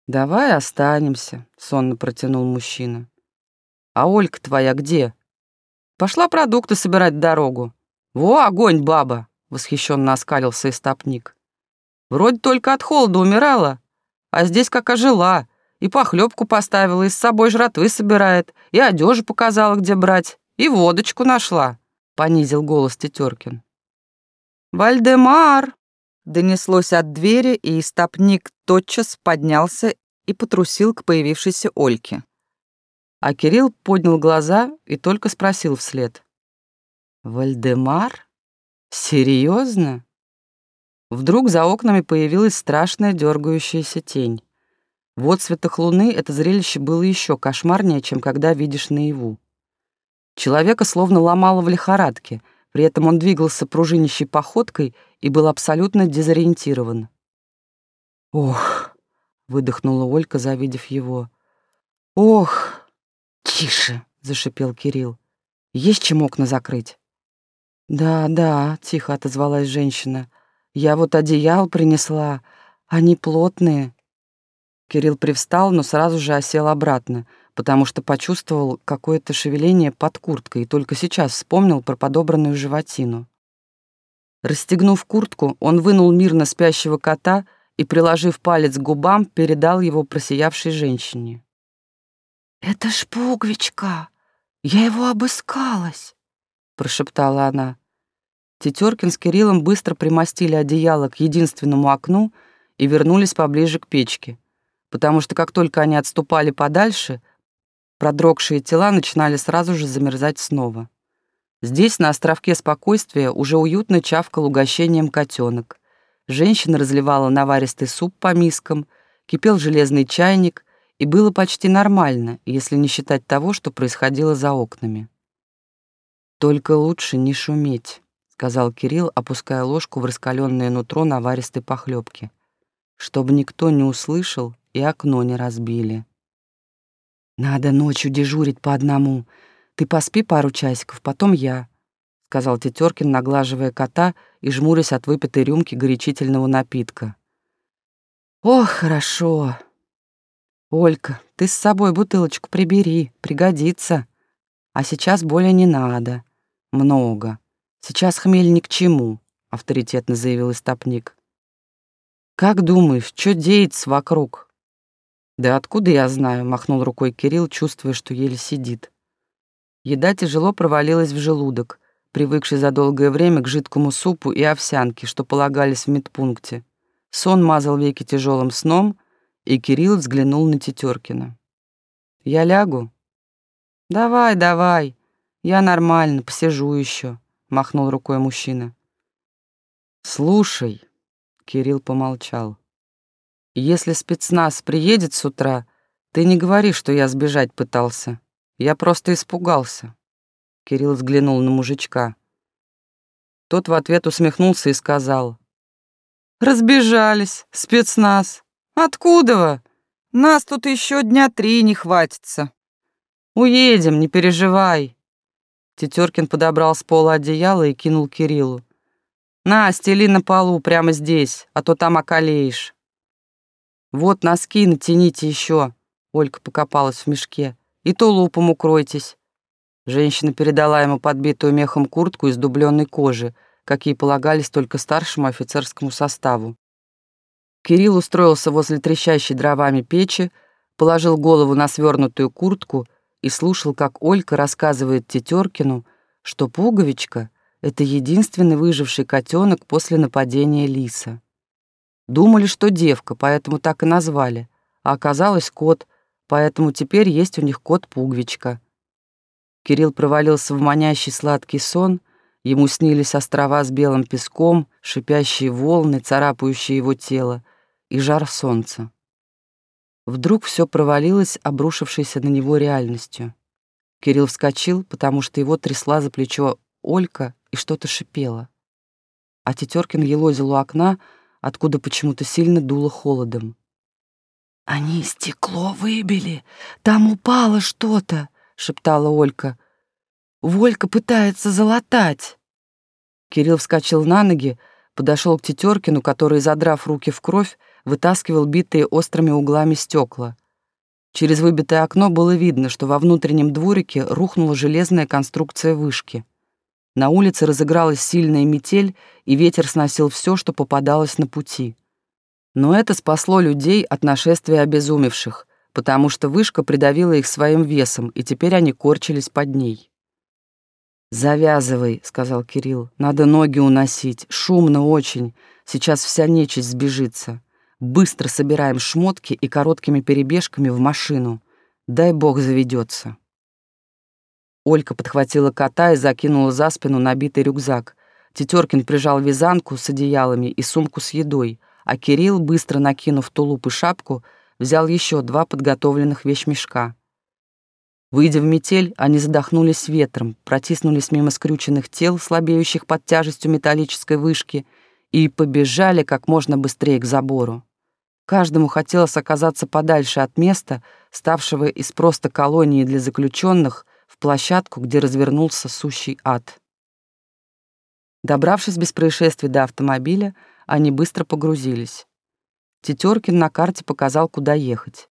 «Давай останемся», — сонно протянул мужчина. «А Олька твоя где?» «Пошла продукты собирать дорогу». «Во, огонь, баба!» — восхищенно оскалился истопник. «Вроде только от холода умирала, а здесь как ожила, и похлебку поставила, и с собой жратвы собирает, и одежу показала, где брать, и водочку нашла», — понизил голос Тетеркин. «Вальдемар!» Донеслось от двери, и стопник тотчас поднялся и потрусил к появившейся Ольке. А Кирилл поднял глаза и только спросил вслед. «Вальдемар? Серьезно?» Вдруг за окнами появилась страшная дергающаяся тень. В отцветах луны это зрелище было еще кошмарнее, чем когда видишь наяву. Человека словно ломало в лихорадке — при этом он двигался пружинищей походкой и был абсолютно дезориентирован. «Ох!» — выдохнула Олька, завидев его. «Ох!» «Тише!» — зашипел Кирилл. «Есть чем окна закрыть?» «Да, да», — тихо отозвалась женщина. «Я вот одеял принесла. Они плотные». Кирилл привстал, но сразу же осел обратно — потому что почувствовал какое-то шевеление под курткой и только сейчас вспомнил про подобранную животину. Расстегнув куртку, он вынул мирно спящего кота и, приложив палец к губам, передал его просиявшей женщине. «Это ж пуговичка! Я его обыскалась!» — прошептала она. Тетеркин с Кириллом быстро примостили одеяло к единственному окну и вернулись поближе к печке, потому что как только они отступали подальше, Продрогшие тела начинали сразу же замерзать снова. Здесь, на островке спокойствия, уже уютно чавкал угощением котенок. Женщина разливала наваристый суп по мискам, кипел железный чайник, и было почти нормально, если не считать того, что происходило за окнами. «Только лучше не шуметь», — сказал Кирилл, опуская ложку в раскаленное нутро наваристой похлебки, «чтобы никто не услышал и окно не разбили». «Надо ночью дежурить по одному. Ты поспи пару часиков, потом я», — сказал Тетеркин, наглаживая кота и жмурясь от выпитой рюмки горячительного напитка. «Ох, хорошо. Олька, ты с собой бутылочку прибери, пригодится. А сейчас более не надо. Много. Сейчас хмель ни к чему», — авторитетно заявил истопник. «Как думаешь, что деется вокруг?» «Да откуда я знаю?» — махнул рукой Кирилл, чувствуя, что еле сидит. Еда тяжело провалилась в желудок, привыкший за долгое время к жидкому супу и овсянке, что полагались в медпункте. Сон мазал веки тяжелым сном, и Кирилл взглянул на Тетеркина. «Я лягу?» «Давай, давай, я нормально, посижу еще», — махнул рукой мужчина. «Слушай», — Кирилл помолчал, — если спецназ приедет с утра, ты не говори, что я сбежать пытался. Я просто испугался. Кирилл взглянул на мужичка. Тот в ответ усмехнулся и сказал. «Разбежались, спецназ. Откуда вы? Нас тут еще дня три не хватится. Уедем, не переживай». Тетеркин подобрал с пола одеяло и кинул Кириллу. «На, стели на полу, прямо здесь, а то там околеешь». Вот носки натяните еще. Олька покопалась в мешке. И тулупом укройтесь. Женщина передала ему подбитую мехом куртку из дубленной кожи, какие полагались только старшему офицерскому составу. Кирилл устроился возле трещащей дровами печи, положил голову на свернутую куртку и слушал, как Олька рассказывает Тетеркину, что пуговичка — это единственный выживший котенок после нападения лиса. Думали, что девка, поэтому так и назвали, а оказалось кот, поэтому теперь есть у них кот-пуговичка. Кирилл провалился в манящий сладкий сон, ему снились острова с белым песком, шипящие волны, царапающие его тело, и жар солнца. Вдруг все провалилось, обрушившейся на него реальностью. Кирилл вскочил, потому что его трясла за плечо Олька и что-то шипела. А Тетеркин елозил у окна, откуда почему-то сильно дуло холодом. «Они стекло выбили, там упало что-то», — шептала Олька. «Волька пытается залатать». Кирилл вскочил на ноги, подошел к Тетеркину, который, задрав руки в кровь, вытаскивал битые острыми углами стекла. Через выбитое окно было видно, что во внутреннем дворике рухнула железная конструкция вышки. На улице разыгралась сильная метель, и ветер сносил все, что попадалось на пути. Но это спасло людей от нашествия обезумевших, потому что вышка придавила их своим весом, и теперь они корчились под ней. «Завязывай», — сказал Кирилл. «Надо ноги уносить. Шумно очень. Сейчас вся нечисть сбежится. Быстро собираем шмотки и короткими перебежками в машину. Дай бог заведется. Олька подхватила кота и закинула за спину набитый рюкзак. Тетеркин прижал вязанку с одеялами и сумку с едой, а Кирилл, быстро накинув тулуп и шапку, взял еще два подготовленных вещмешка. Выйдя в метель, они задохнулись ветром, протиснулись мимо скрюченных тел, слабеющих под тяжестью металлической вышки, и побежали как можно быстрее к забору. Каждому хотелось оказаться подальше от места, ставшего из просто колонии для заключенных, площадку, где развернулся сущий ад. Добравшись без происшествий до автомобиля, они быстро погрузились. Тетеркин на карте показал, куда ехать.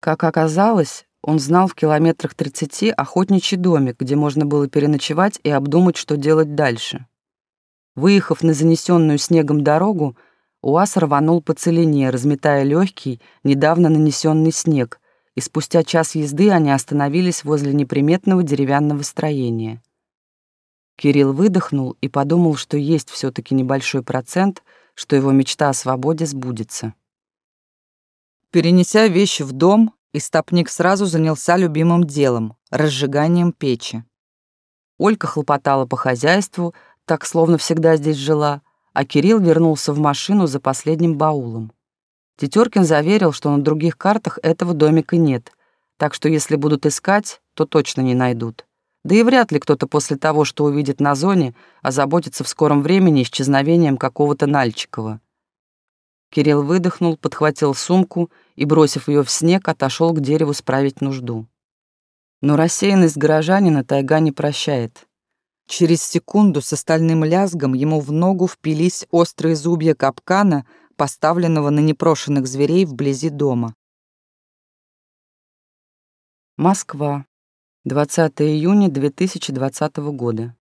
Как оказалось, он знал в километрах 30 охотничий домик, где можно было переночевать и обдумать, что делать дальше. Выехав на занесенную снегом дорогу, УАЗ рванул по целине, разметая легкий, недавно нанесенный снег, и спустя час езды они остановились возле неприметного деревянного строения. Кирилл выдохнул и подумал, что есть все таки небольшой процент, что его мечта о свободе сбудется. Перенеся вещи в дом, истопник сразу занялся любимым делом — разжиганием печи. Олька хлопотала по хозяйству, так словно всегда здесь жила, а Кирилл вернулся в машину за последним баулом. Тетеркин заверил, что на других картах этого домика нет, так что если будут искать, то точно не найдут. Да и вряд ли кто-то после того, что увидит на зоне, озаботится в скором времени исчезновением какого-то Нальчикова. Кирилл выдохнул, подхватил сумку и, бросив ее в снег, отошел к дереву справить нужду. Но рассеянность горожанина тайга не прощает. Через секунду с остальным лязгом ему в ногу впились острые зубья капкана, поставленного на непрошенных зверей вблизи дома. Москва. 20 июня 2020 года.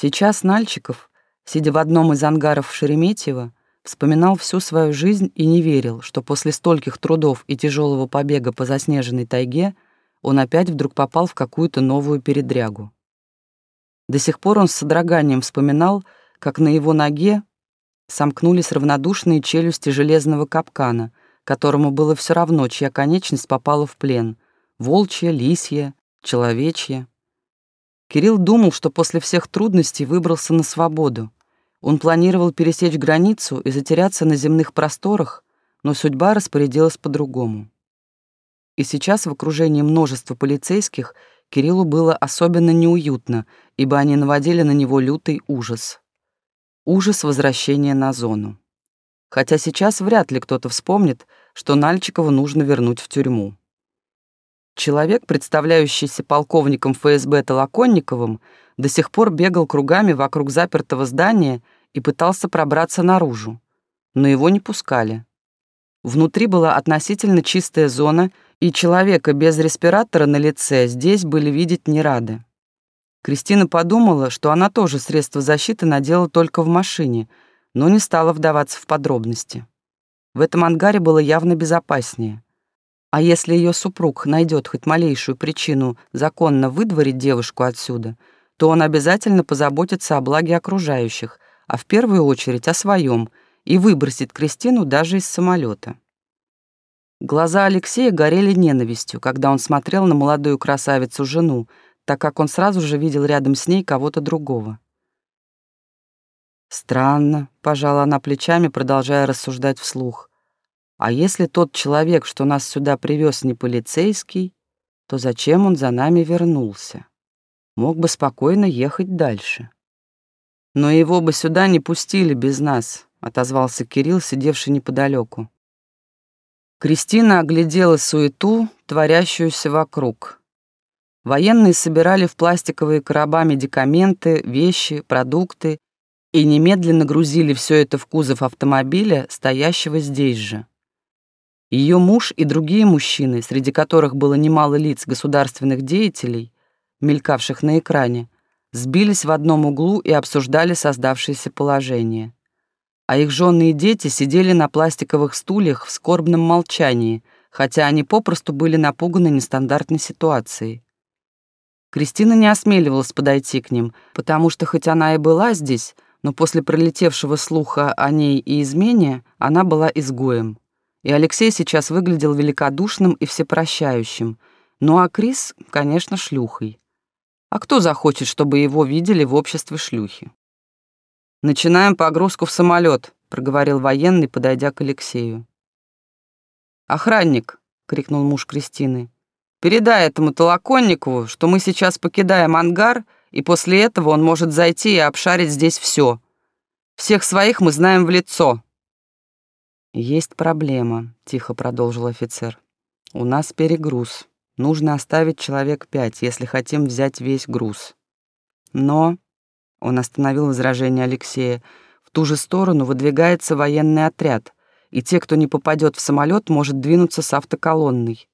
Сейчас Нальчиков, сидя в одном из ангаров Шереметьево, вспоминал всю свою жизнь и не верил, что после стольких трудов и тяжелого побега по заснеженной тайге он опять вдруг попал в какую-то новую передрягу. До сих пор он с содроганием вспоминал, как на его ноге сомкнулись равнодушные челюсти железного капкана, которому было все равно, чья конечность попала в плен — волчья, лисья, человечья. Кирилл думал, что после всех трудностей выбрался на свободу. Он планировал пересечь границу и затеряться на земных просторах, но судьба распорядилась по-другому. И сейчас в окружении множества полицейских Кириллу было особенно неуютно, ибо они наводили на него лютый ужас. Ужас возвращения на зону. Хотя сейчас вряд ли кто-то вспомнит, что Нальчикова нужно вернуть в тюрьму. Человек, представляющийся полковником ФСБ Толоконниковым, до сих пор бегал кругами вокруг запертого здания и пытался пробраться наружу. но его не пускали. Внутри была относительно чистая зона, и человека без респиратора на лице здесь были видеть не рады. Кристина подумала, что она тоже средства защиты надела только в машине, но не стала вдаваться в подробности. В этом ангаре было явно безопаснее. А если ее супруг найдет хоть малейшую причину законно выдворить девушку отсюда, то он обязательно позаботится о благе окружающих, а в первую очередь о своем, и выбросит Кристину даже из самолета. Глаза Алексея горели ненавистью, когда он смотрел на молодую красавицу-жену, так как он сразу же видел рядом с ней кого-то другого. Странно, пожала она плечами, продолжая рассуждать вслух. А если тот человек, что нас сюда привез, не полицейский, то зачем он за нами вернулся? Мог бы спокойно ехать дальше. Но его бы сюда не пустили без нас, отозвался Кирилл, сидевший неподалеку. Кристина оглядела суету, творящуюся вокруг. Военные собирали в пластиковые короба медикаменты, вещи, продукты и немедленно грузили все это в кузов автомобиля, стоящего здесь же. Ее муж и другие мужчины, среди которых было немало лиц государственных деятелей, мелькавших на экране, сбились в одном углу и обсуждали создавшееся положение. А их жены и дети сидели на пластиковых стульях в скорбном молчании, хотя они попросту были напуганы нестандартной ситуацией. Кристина не осмеливалась подойти к ним, потому что хоть она и была здесь, но после пролетевшего слуха о ней и измене она была изгоем. И Алексей сейчас выглядел великодушным и всепрощающим. Ну а Крис, конечно, шлюхой. А кто захочет, чтобы его видели в обществе шлюхи? «Начинаем погрузку в самолет», — проговорил военный, подойдя к Алексею. «Охранник», — крикнул муж Кристины, — «передай этому толоконнику, что мы сейчас покидаем ангар и после этого он может зайти и обшарить здесь все. Всех своих мы знаем в лицо». «Есть проблема», — тихо продолжил офицер. «У нас перегруз. Нужно оставить человек пять, если хотим взять весь груз. Но...» — он остановил возражение Алексея. «В ту же сторону выдвигается военный отряд, и те, кто не попадет в самолет, может двинуться с автоколонной.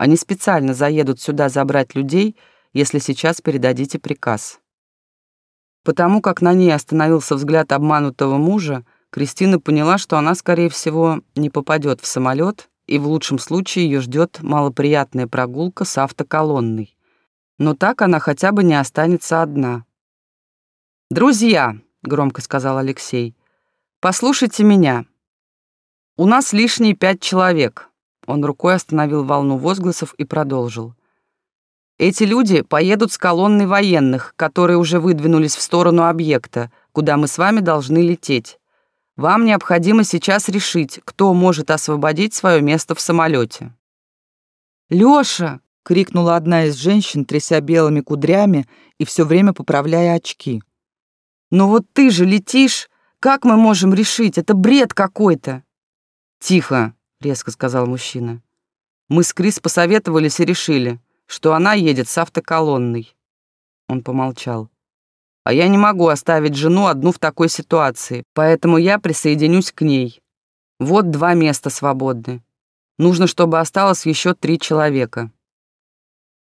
Они специально заедут сюда забрать людей, если сейчас передадите приказ. Потому как на ней остановился взгляд обманутого мужа, Кристина поняла, что она, скорее всего, не попадет в самолет, и в лучшем случае ее ждет малоприятная прогулка с автоколонной. Но так она хотя бы не останется одна. «Друзья», — громко сказал Алексей, — «послушайте меня. У нас лишние пять человек». Он рукой остановил волну возгласов и продолжил. Эти люди поедут с колонной военных, которые уже выдвинулись в сторону объекта, куда мы с вами должны лететь. Вам необходимо сейчас решить, кто может освободить свое место в самолете. «Лёша!» — крикнула одна из женщин, тряся белыми кудрями и все время поправляя очки. «Ну вот ты же летишь! Как мы можем решить? Это бред какой-то!» «Тихо!» — резко сказал мужчина. «Мы с Крис посоветовались и решили что она едет с автоколонной. Он помолчал. А я не могу оставить жену одну в такой ситуации, поэтому я присоединюсь к ней. Вот два места свободны. Нужно, чтобы осталось еще три человека.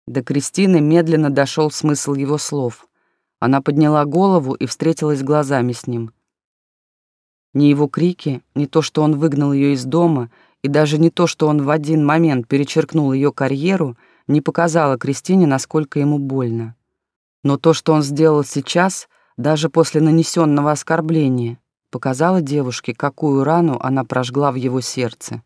До Кристины медленно дошел смысл его слов. Она подняла голову и встретилась глазами с ним. Ни его крики, ни то, что он выгнал ее из дома, и даже не то, что он в один момент перечеркнул ее карьеру — не показала Кристине, насколько ему больно. Но то, что он сделал сейчас, даже после нанесенного оскорбления, показало девушке, какую рану она прожгла в его сердце.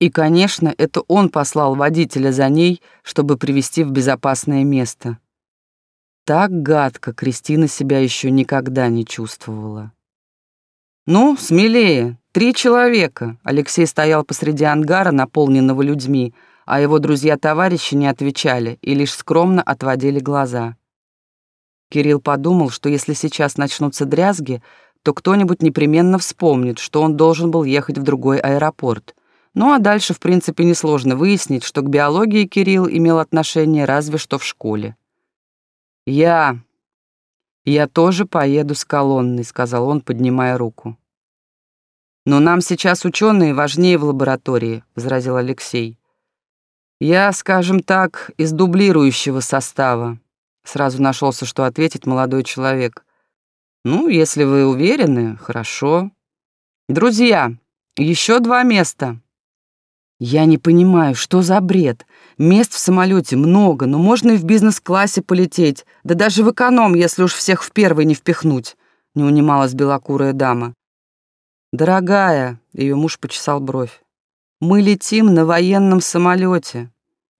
И, конечно, это он послал водителя за ней, чтобы привести в безопасное место. Так гадко Кристина себя еще никогда не чувствовала. «Ну, смелее, три человека!» Алексей стоял посреди ангара, наполненного людьми, а его друзья-товарищи не отвечали и лишь скромно отводили глаза. Кирилл подумал, что если сейчас начнутся дрязги, то кто-нибудь непременно вспомнит, что он должен был ехать в другой аэропорт. Ну а дальше, в принципе, несложно выяснить, что к биологии Кирилл имел отношение разве что в школе. «Я... я тоже поеду с колонной», — сказал он, поднимая руку. «Но нам сейчас ученые важнее в лаборатории», — возразил Алексей. «Я, скажем так, из дублирующего состава», — сразу нашелся, что ответить молодой человек. «Ну, если вы уверены, хорошо. Друзья, еще два места». «Я не понимаю, что за бред? Мест в самолете много, но можно и в бизнес-классе полететь, да даже в эконом, если уж всех в первый не впихнуть», — не унималась белокурая дама. «Дорогая», — ее муж почесал бровь, — «мы летим на военном самолете.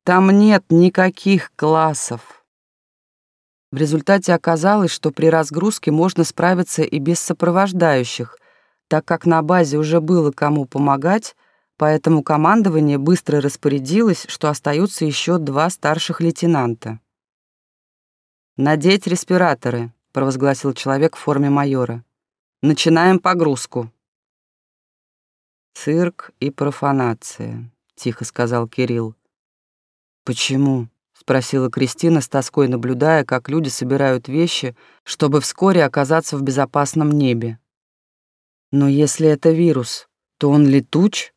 Там нет никаких классов». В результате оказалось, что при разгрузке можно справиться и без сопровождающих, так как на базе уже было кому помогать, поэтому командование быстро распорядилось, что остаются еще два старших лейтенанта. «Надеть респираторы», — провозгласил человек в форме майора. «Начинаем погрузку». «Цирк и профанация», — тихо сказал Кирилл. «Почему?» — спросила Кристина с тоской, наблюдая, как люди собирают вещи, чтобы вскоре оказаться в безопасном небе. «Но если это вирус, то он летуч?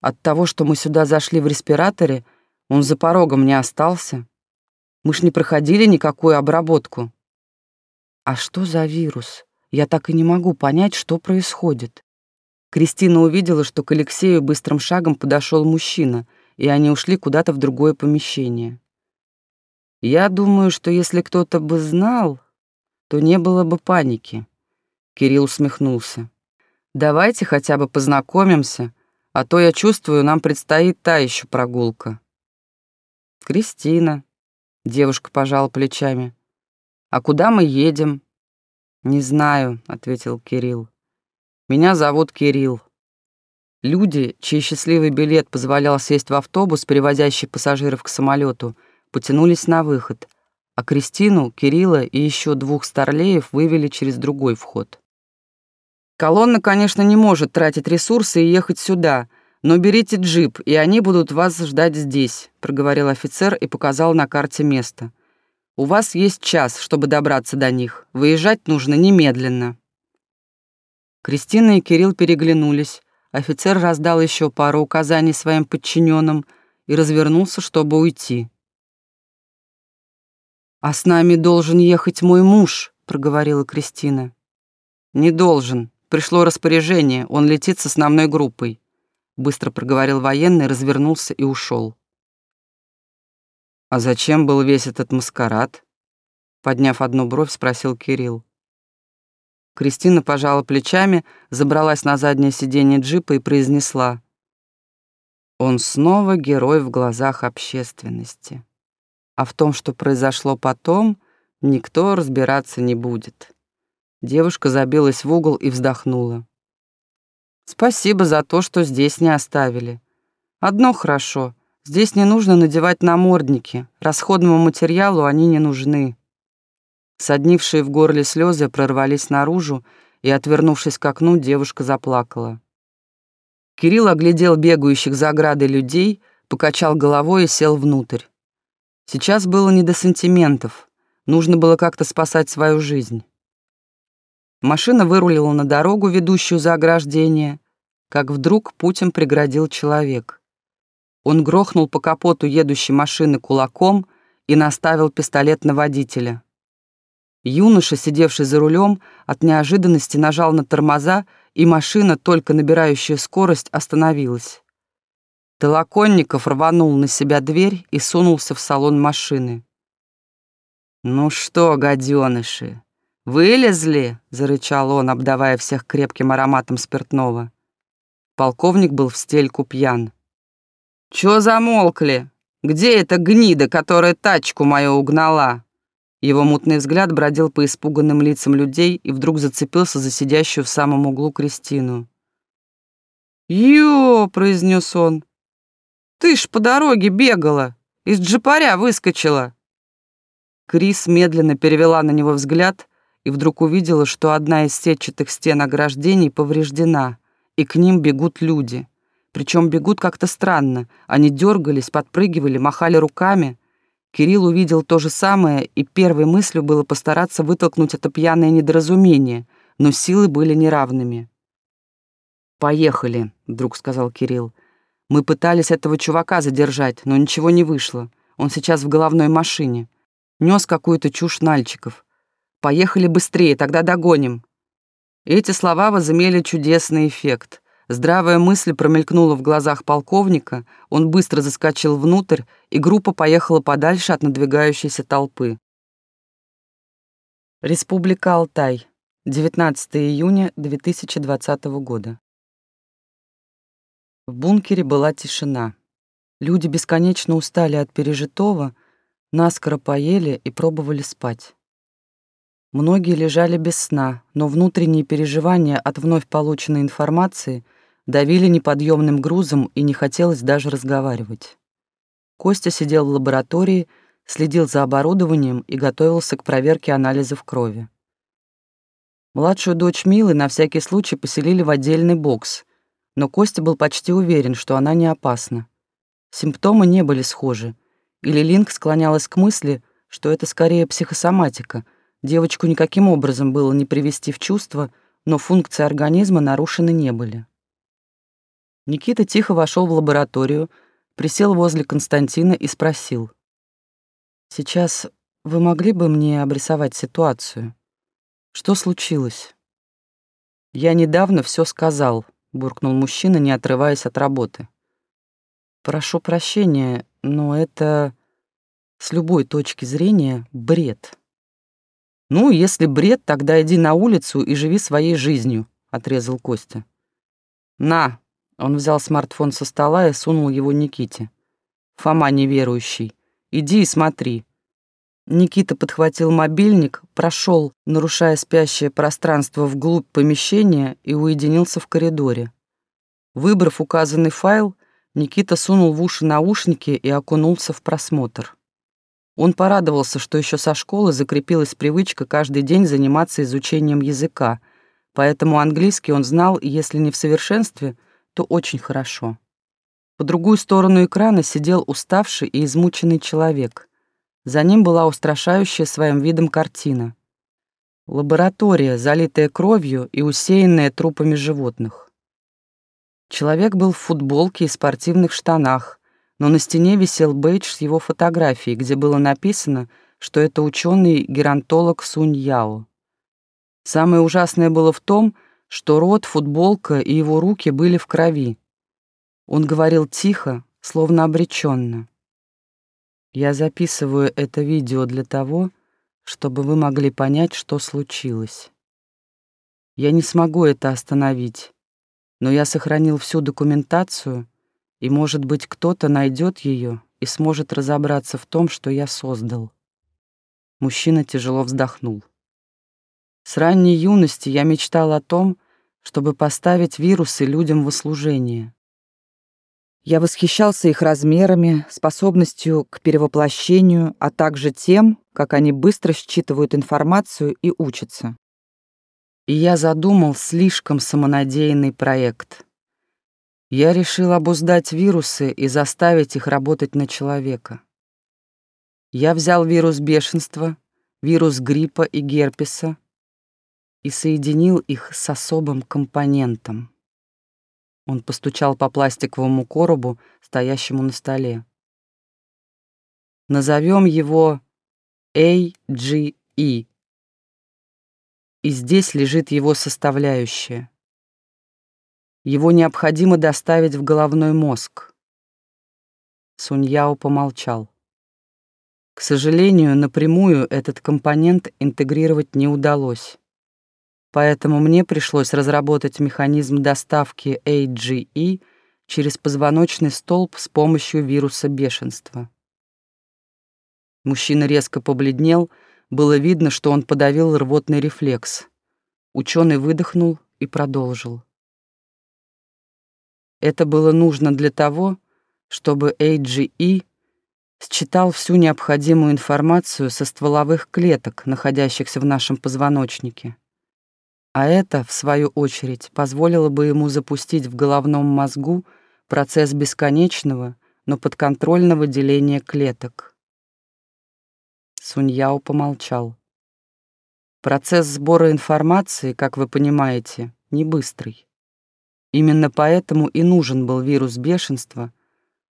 От того, что мы сюда зашли в респираторе, он за порогом не остался. Мы ж не проходили никакую обработку». «А что за вирус? Я так и не могу понять, что происходит». Кристина увидела, что к Алексею быстрым шагом подошел мужчина, и они ушли куда-то в другое помещение. «Я думаю, что если кто-то бы знал, то не было бы паники», — Кирилл усмехнулся. «Давайте хотя бы познакомимся, а то, я чувствую, нам предстоит та еще прогулка». «Кристина», — девушка пожала плечами. «А куда мы едем?» «Не знаю», — ответил Кирилл. Меня зовут Кирилл. Люди, чей счастливый билет позволял сесть в автобус, перевозящий пассажиров к самолету, потянулись на выход, а Кристину, Кирилла и еще двух старлеев вывели через другой вход. Колонна, конечно, не может тратить ресурсы и ехать сюда, но берите джип, и они будут вас ждать здесь, проговорил офицер и показал на карте место. У вас есть час, чтобы добраться до них. Выезжать нужно немедленно. Кристина и Кирилл переглянулись. Офицер раздал еще пару указаний своим подчиненным и развернулся, чтобы уйти. «А с нами должен ехать мой муж», — проговорила Кристина. «Не должен. Пришло распоряжение, он летит с основной группой», — быстро проговорил военный, развернулся и ушел. «А зачем был весь этот маскарад?» Подняв одну бровь, спросил Кирилл. Кристина пожала плечами, забралась на заднее сиденье джипа и произнесла. Он снова герой в глазах общественности. А в том, что произошло потом, никто разбираться не будет. Девушка забилась в угол и вздохнула. Спасибо за то, что здесь не оставили. Одно хорошо. Здесь не нужно надевать намордники. Расходному материалу они не нужны. Соднившие в горле слезы прорвались наружу, и, отвернувшись к окну, девушка заплакала. Кирилл оглядел бегающих за оградой людей, покачал головой и сел внутрь. Сейчас было не до сантиментов, нужно было как-то спасать свою жизнь. Машина вырулила на дорогу, ведущую за ограждение, как вдруг путем преградил человек. Он грохнул по капоту едущей машины кулаком и наставил пистолет на водителя. Юноша, сидевший за рулем, от неожиданности нажал на тормоза, и машина, только набирающая скорость, остановилась. Толоконников рванул на себя дверь и сунулся в салон машины. «Ну что, гаденыши, вылезли?» — зарычал он, обдавая всех крепким ароматом спиртного. Полковник был в стельку пьян. «Чё замолкли? Где эта гнида, которая тачку мою угнала?» Его мутный взгляд бродил по испуганным лицам людей и вдруг зацепился за сидящую в самом углу Кристину. «Ё!» — произнес он. «Ты ж по дороге бегала, из джипаря выскочила!» Крис медленно перевела на него взгляд и вдруг увидела, что одна из сетчатых стен ограждений повреждена, и к ним бегут люди. Причем бегут как-то странно. Они дергались, подпрыгивали, махали руками. Кирилл увидел то же самое, и первой мыслью было постараться вытолкнуть это пьяное недоразумение, но силы были неравными. «Поехали», — вдруг сказал Кирилл. «Мы пытались этого чувака задержать, но ничего не вышло. Он сейчас в головной машине. Нес какую-то чушь Нальчиков. Поехали быстрее, тогда догоним». Эти слова возымели чудесный эффект. Здравая мысль промелькнула в глазах полковника, он быстро заскочил внутрь, и группа поехала подальше от надвигающейся толпы. Республика Алтай, 19 июня 2020 года. В бункере была тишина. Люди бесконечно устали от пережитого, наскоро поели и пробовали спать. Многие лежали без сна, но внутренние переживания от вновь полученной информации давили неподъемным грузом и не хотелось даже разговаривать. Костя сидел в лаборатории, следил за оборудованием и готовился к проверке анализов крови. Младшую дочь Милы на всякий случай поселили в отдельный бокс, но Костя был почти уверен, что она не опасна. Симптомы не были схожи, и Лилинг склонялась к мысли, что это скорее психосоматика — Девочку никаким образом было не привести в чувство, но функции организма нарушены не были. Никита тихо вошел в лабораторию, присел возле Константина и спросил. «Сейчас вы могли бы мне обрисовать ситуацию? Что случилось?» «Я недавно все сказал», — буркнул мужчина, не отрываясь от работы. «Прошу прощения, но это с любой точки зрения бред». «Ну, если бред, тогда иди на улицу и живи своей жизнью», — отрезал Костя. «На!» — он взял смартфон со стола и сунул его Никите. «Фома неверующий, иди и смотри». Никита подхватил мобильник, прошел, нарушая спящее пространство вглубь помещения и уединился в коридоре. Выбрав указанный файл, Никита сунул в уши наушники и окунулся в просмотр. Он порадовался, что еще со школы закрепилась привычка каждый день заниматься изучением языка, поэтому английский он знал, если не в совершенстве, то очень хорошо. По другую сторону экрана сидел уставший и измученный человек. За ним была устрашающая своим видом картина. Лаборатория, залитая кровью и усеянная трупами животных. Человек был в футболке и спортивных штанах, но на стене висел бейдж с его фотографией, где было написано, что это ученый-геронтолог Сунь Яо. Самое ужасное было в том, что рот, футболка и его руки были в крови. Он говорил тихо, словно обреченно. Я записываю это видео для того, чтобы вы могли понять, что случилось. Я не смогу это остановить, но я сохранил всю документацию и, может быть, кто-то найдет ее и сможет разобраться в том, что я создал. Мужчина тяжело вздохнул. С ранней юности я мечтал о том, чтобы поставить вирусы людям в служение. Я восхищался их размерами, способностью к перевоплощению, а также тем, как они быстро считывают информацию и учатся. И я задумал слишком самонадеянный проект — я решил обуздать вирусы и заставить их работать на человека. Я взял вирус бешенства, вирус гриппа и герпеса и соединил их с особым компонентом. Он постучал по пластиковому коробу, стоящему на столе. Назовем его AGE. И здесь лежит его составляющая. Его необходимо доставить в головной мозг. Суньяо помолчал. К сожалению, напрямую этот компонент интегрировать не удалось. Поэтому мне пришлось разработать механизм доставки AGE через позвоночный столб с помощью вируса бешенства. Мужчина резко побледнел, было видно, что он подавил рвотный рефлекс. Ученый выдохнул и продолжил. Это было нужно для того, чтобы AGE считал всю необходимую информацию со стволовых клеток, находящихся в нашем позвоночнике. А это, в свою очередь, позволило бы ему запустить в головном мозгу процесс бесконечного, но подконтрольного деления клеток. Суньяо помолчал. Процесс сбора информации, как вы понимаете, не быстрый. Именно поэтому и нужен был вирус бешенства.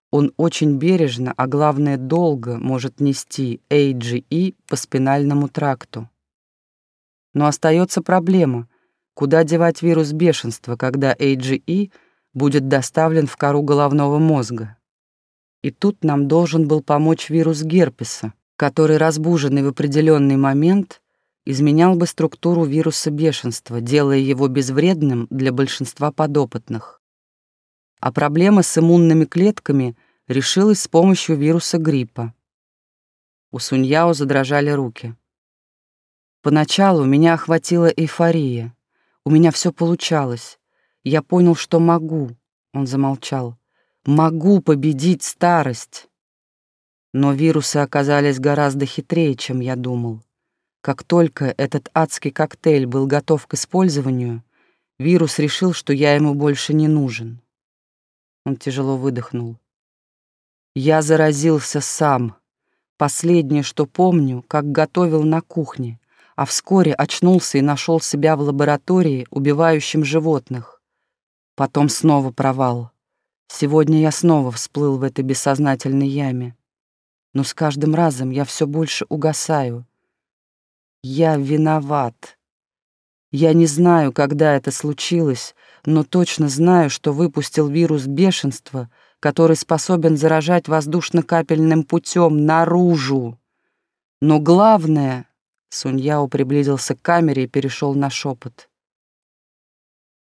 Он очень бережно, а главное долго может нести AGE по спинальному тракту. Но остается проблема, куда девать вирус бешенства, когда AGE будет доставлен в кору головного мозга. И тут нам должен был помочь вирус герпеса, который, разбуженный в определенный момент, изменял бы структуру вируса бешенства, делая его безвредным для большинства подопытных. А проблема с иммунными клетками решилась с помощью вируса гриппа. У Суньяо задрожали руки. Поначалу меня охватила эйфория. У меня все получалось. Я понял, что могу. Он замолчал. Могу победить старость. Но вирусы оказались гораздо хитрее, чем я думал. Как только этот адский коктейль был готов к использованию, вирус решил, что я ему больше не нужен. Он тяжело выдохнул. Я заразился сам. Последнее, что помню, как готовил на кухне, а вскоре очнулся и нашел себя в лаборатории, убивающим животных. Потом снова провал. Сегодня я снова всплыл в этой бессознательной яме. Но с каждым разом я все больше угасаю — я виноват. Я не знаю, когда это случилось, но точно знаю, что выпустил вирус бешенства, который способен заражать воздушно-капельным путем наружу. Но главное... Суньяо приблизился к камере и перешел на шепот.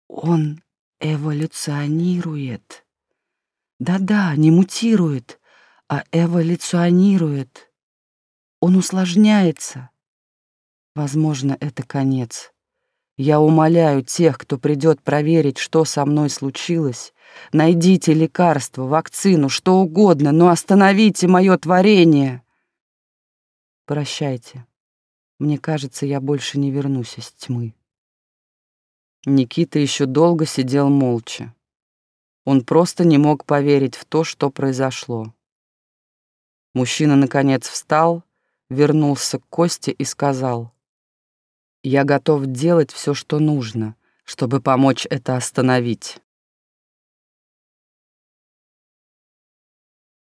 Он эволюционирует. Да-да, не мутирует, а эволюционирует. Он усложняется. Возможно, это конец. Я умоляю тех, кто придет проверить, что со мной случилось, найдите лекарство, вакцину, что угодно, но остановите мое творение. Прощайте. Мне кажется, я больше не вернусь из тьмы. Никита еще долго сидел молча. Он просто не мог поверить в то, что произошло. Мужчина, наконец, встал, вернулся к Косте и сказал — я готов делать все, что нужно, чтобы помочь это остановить.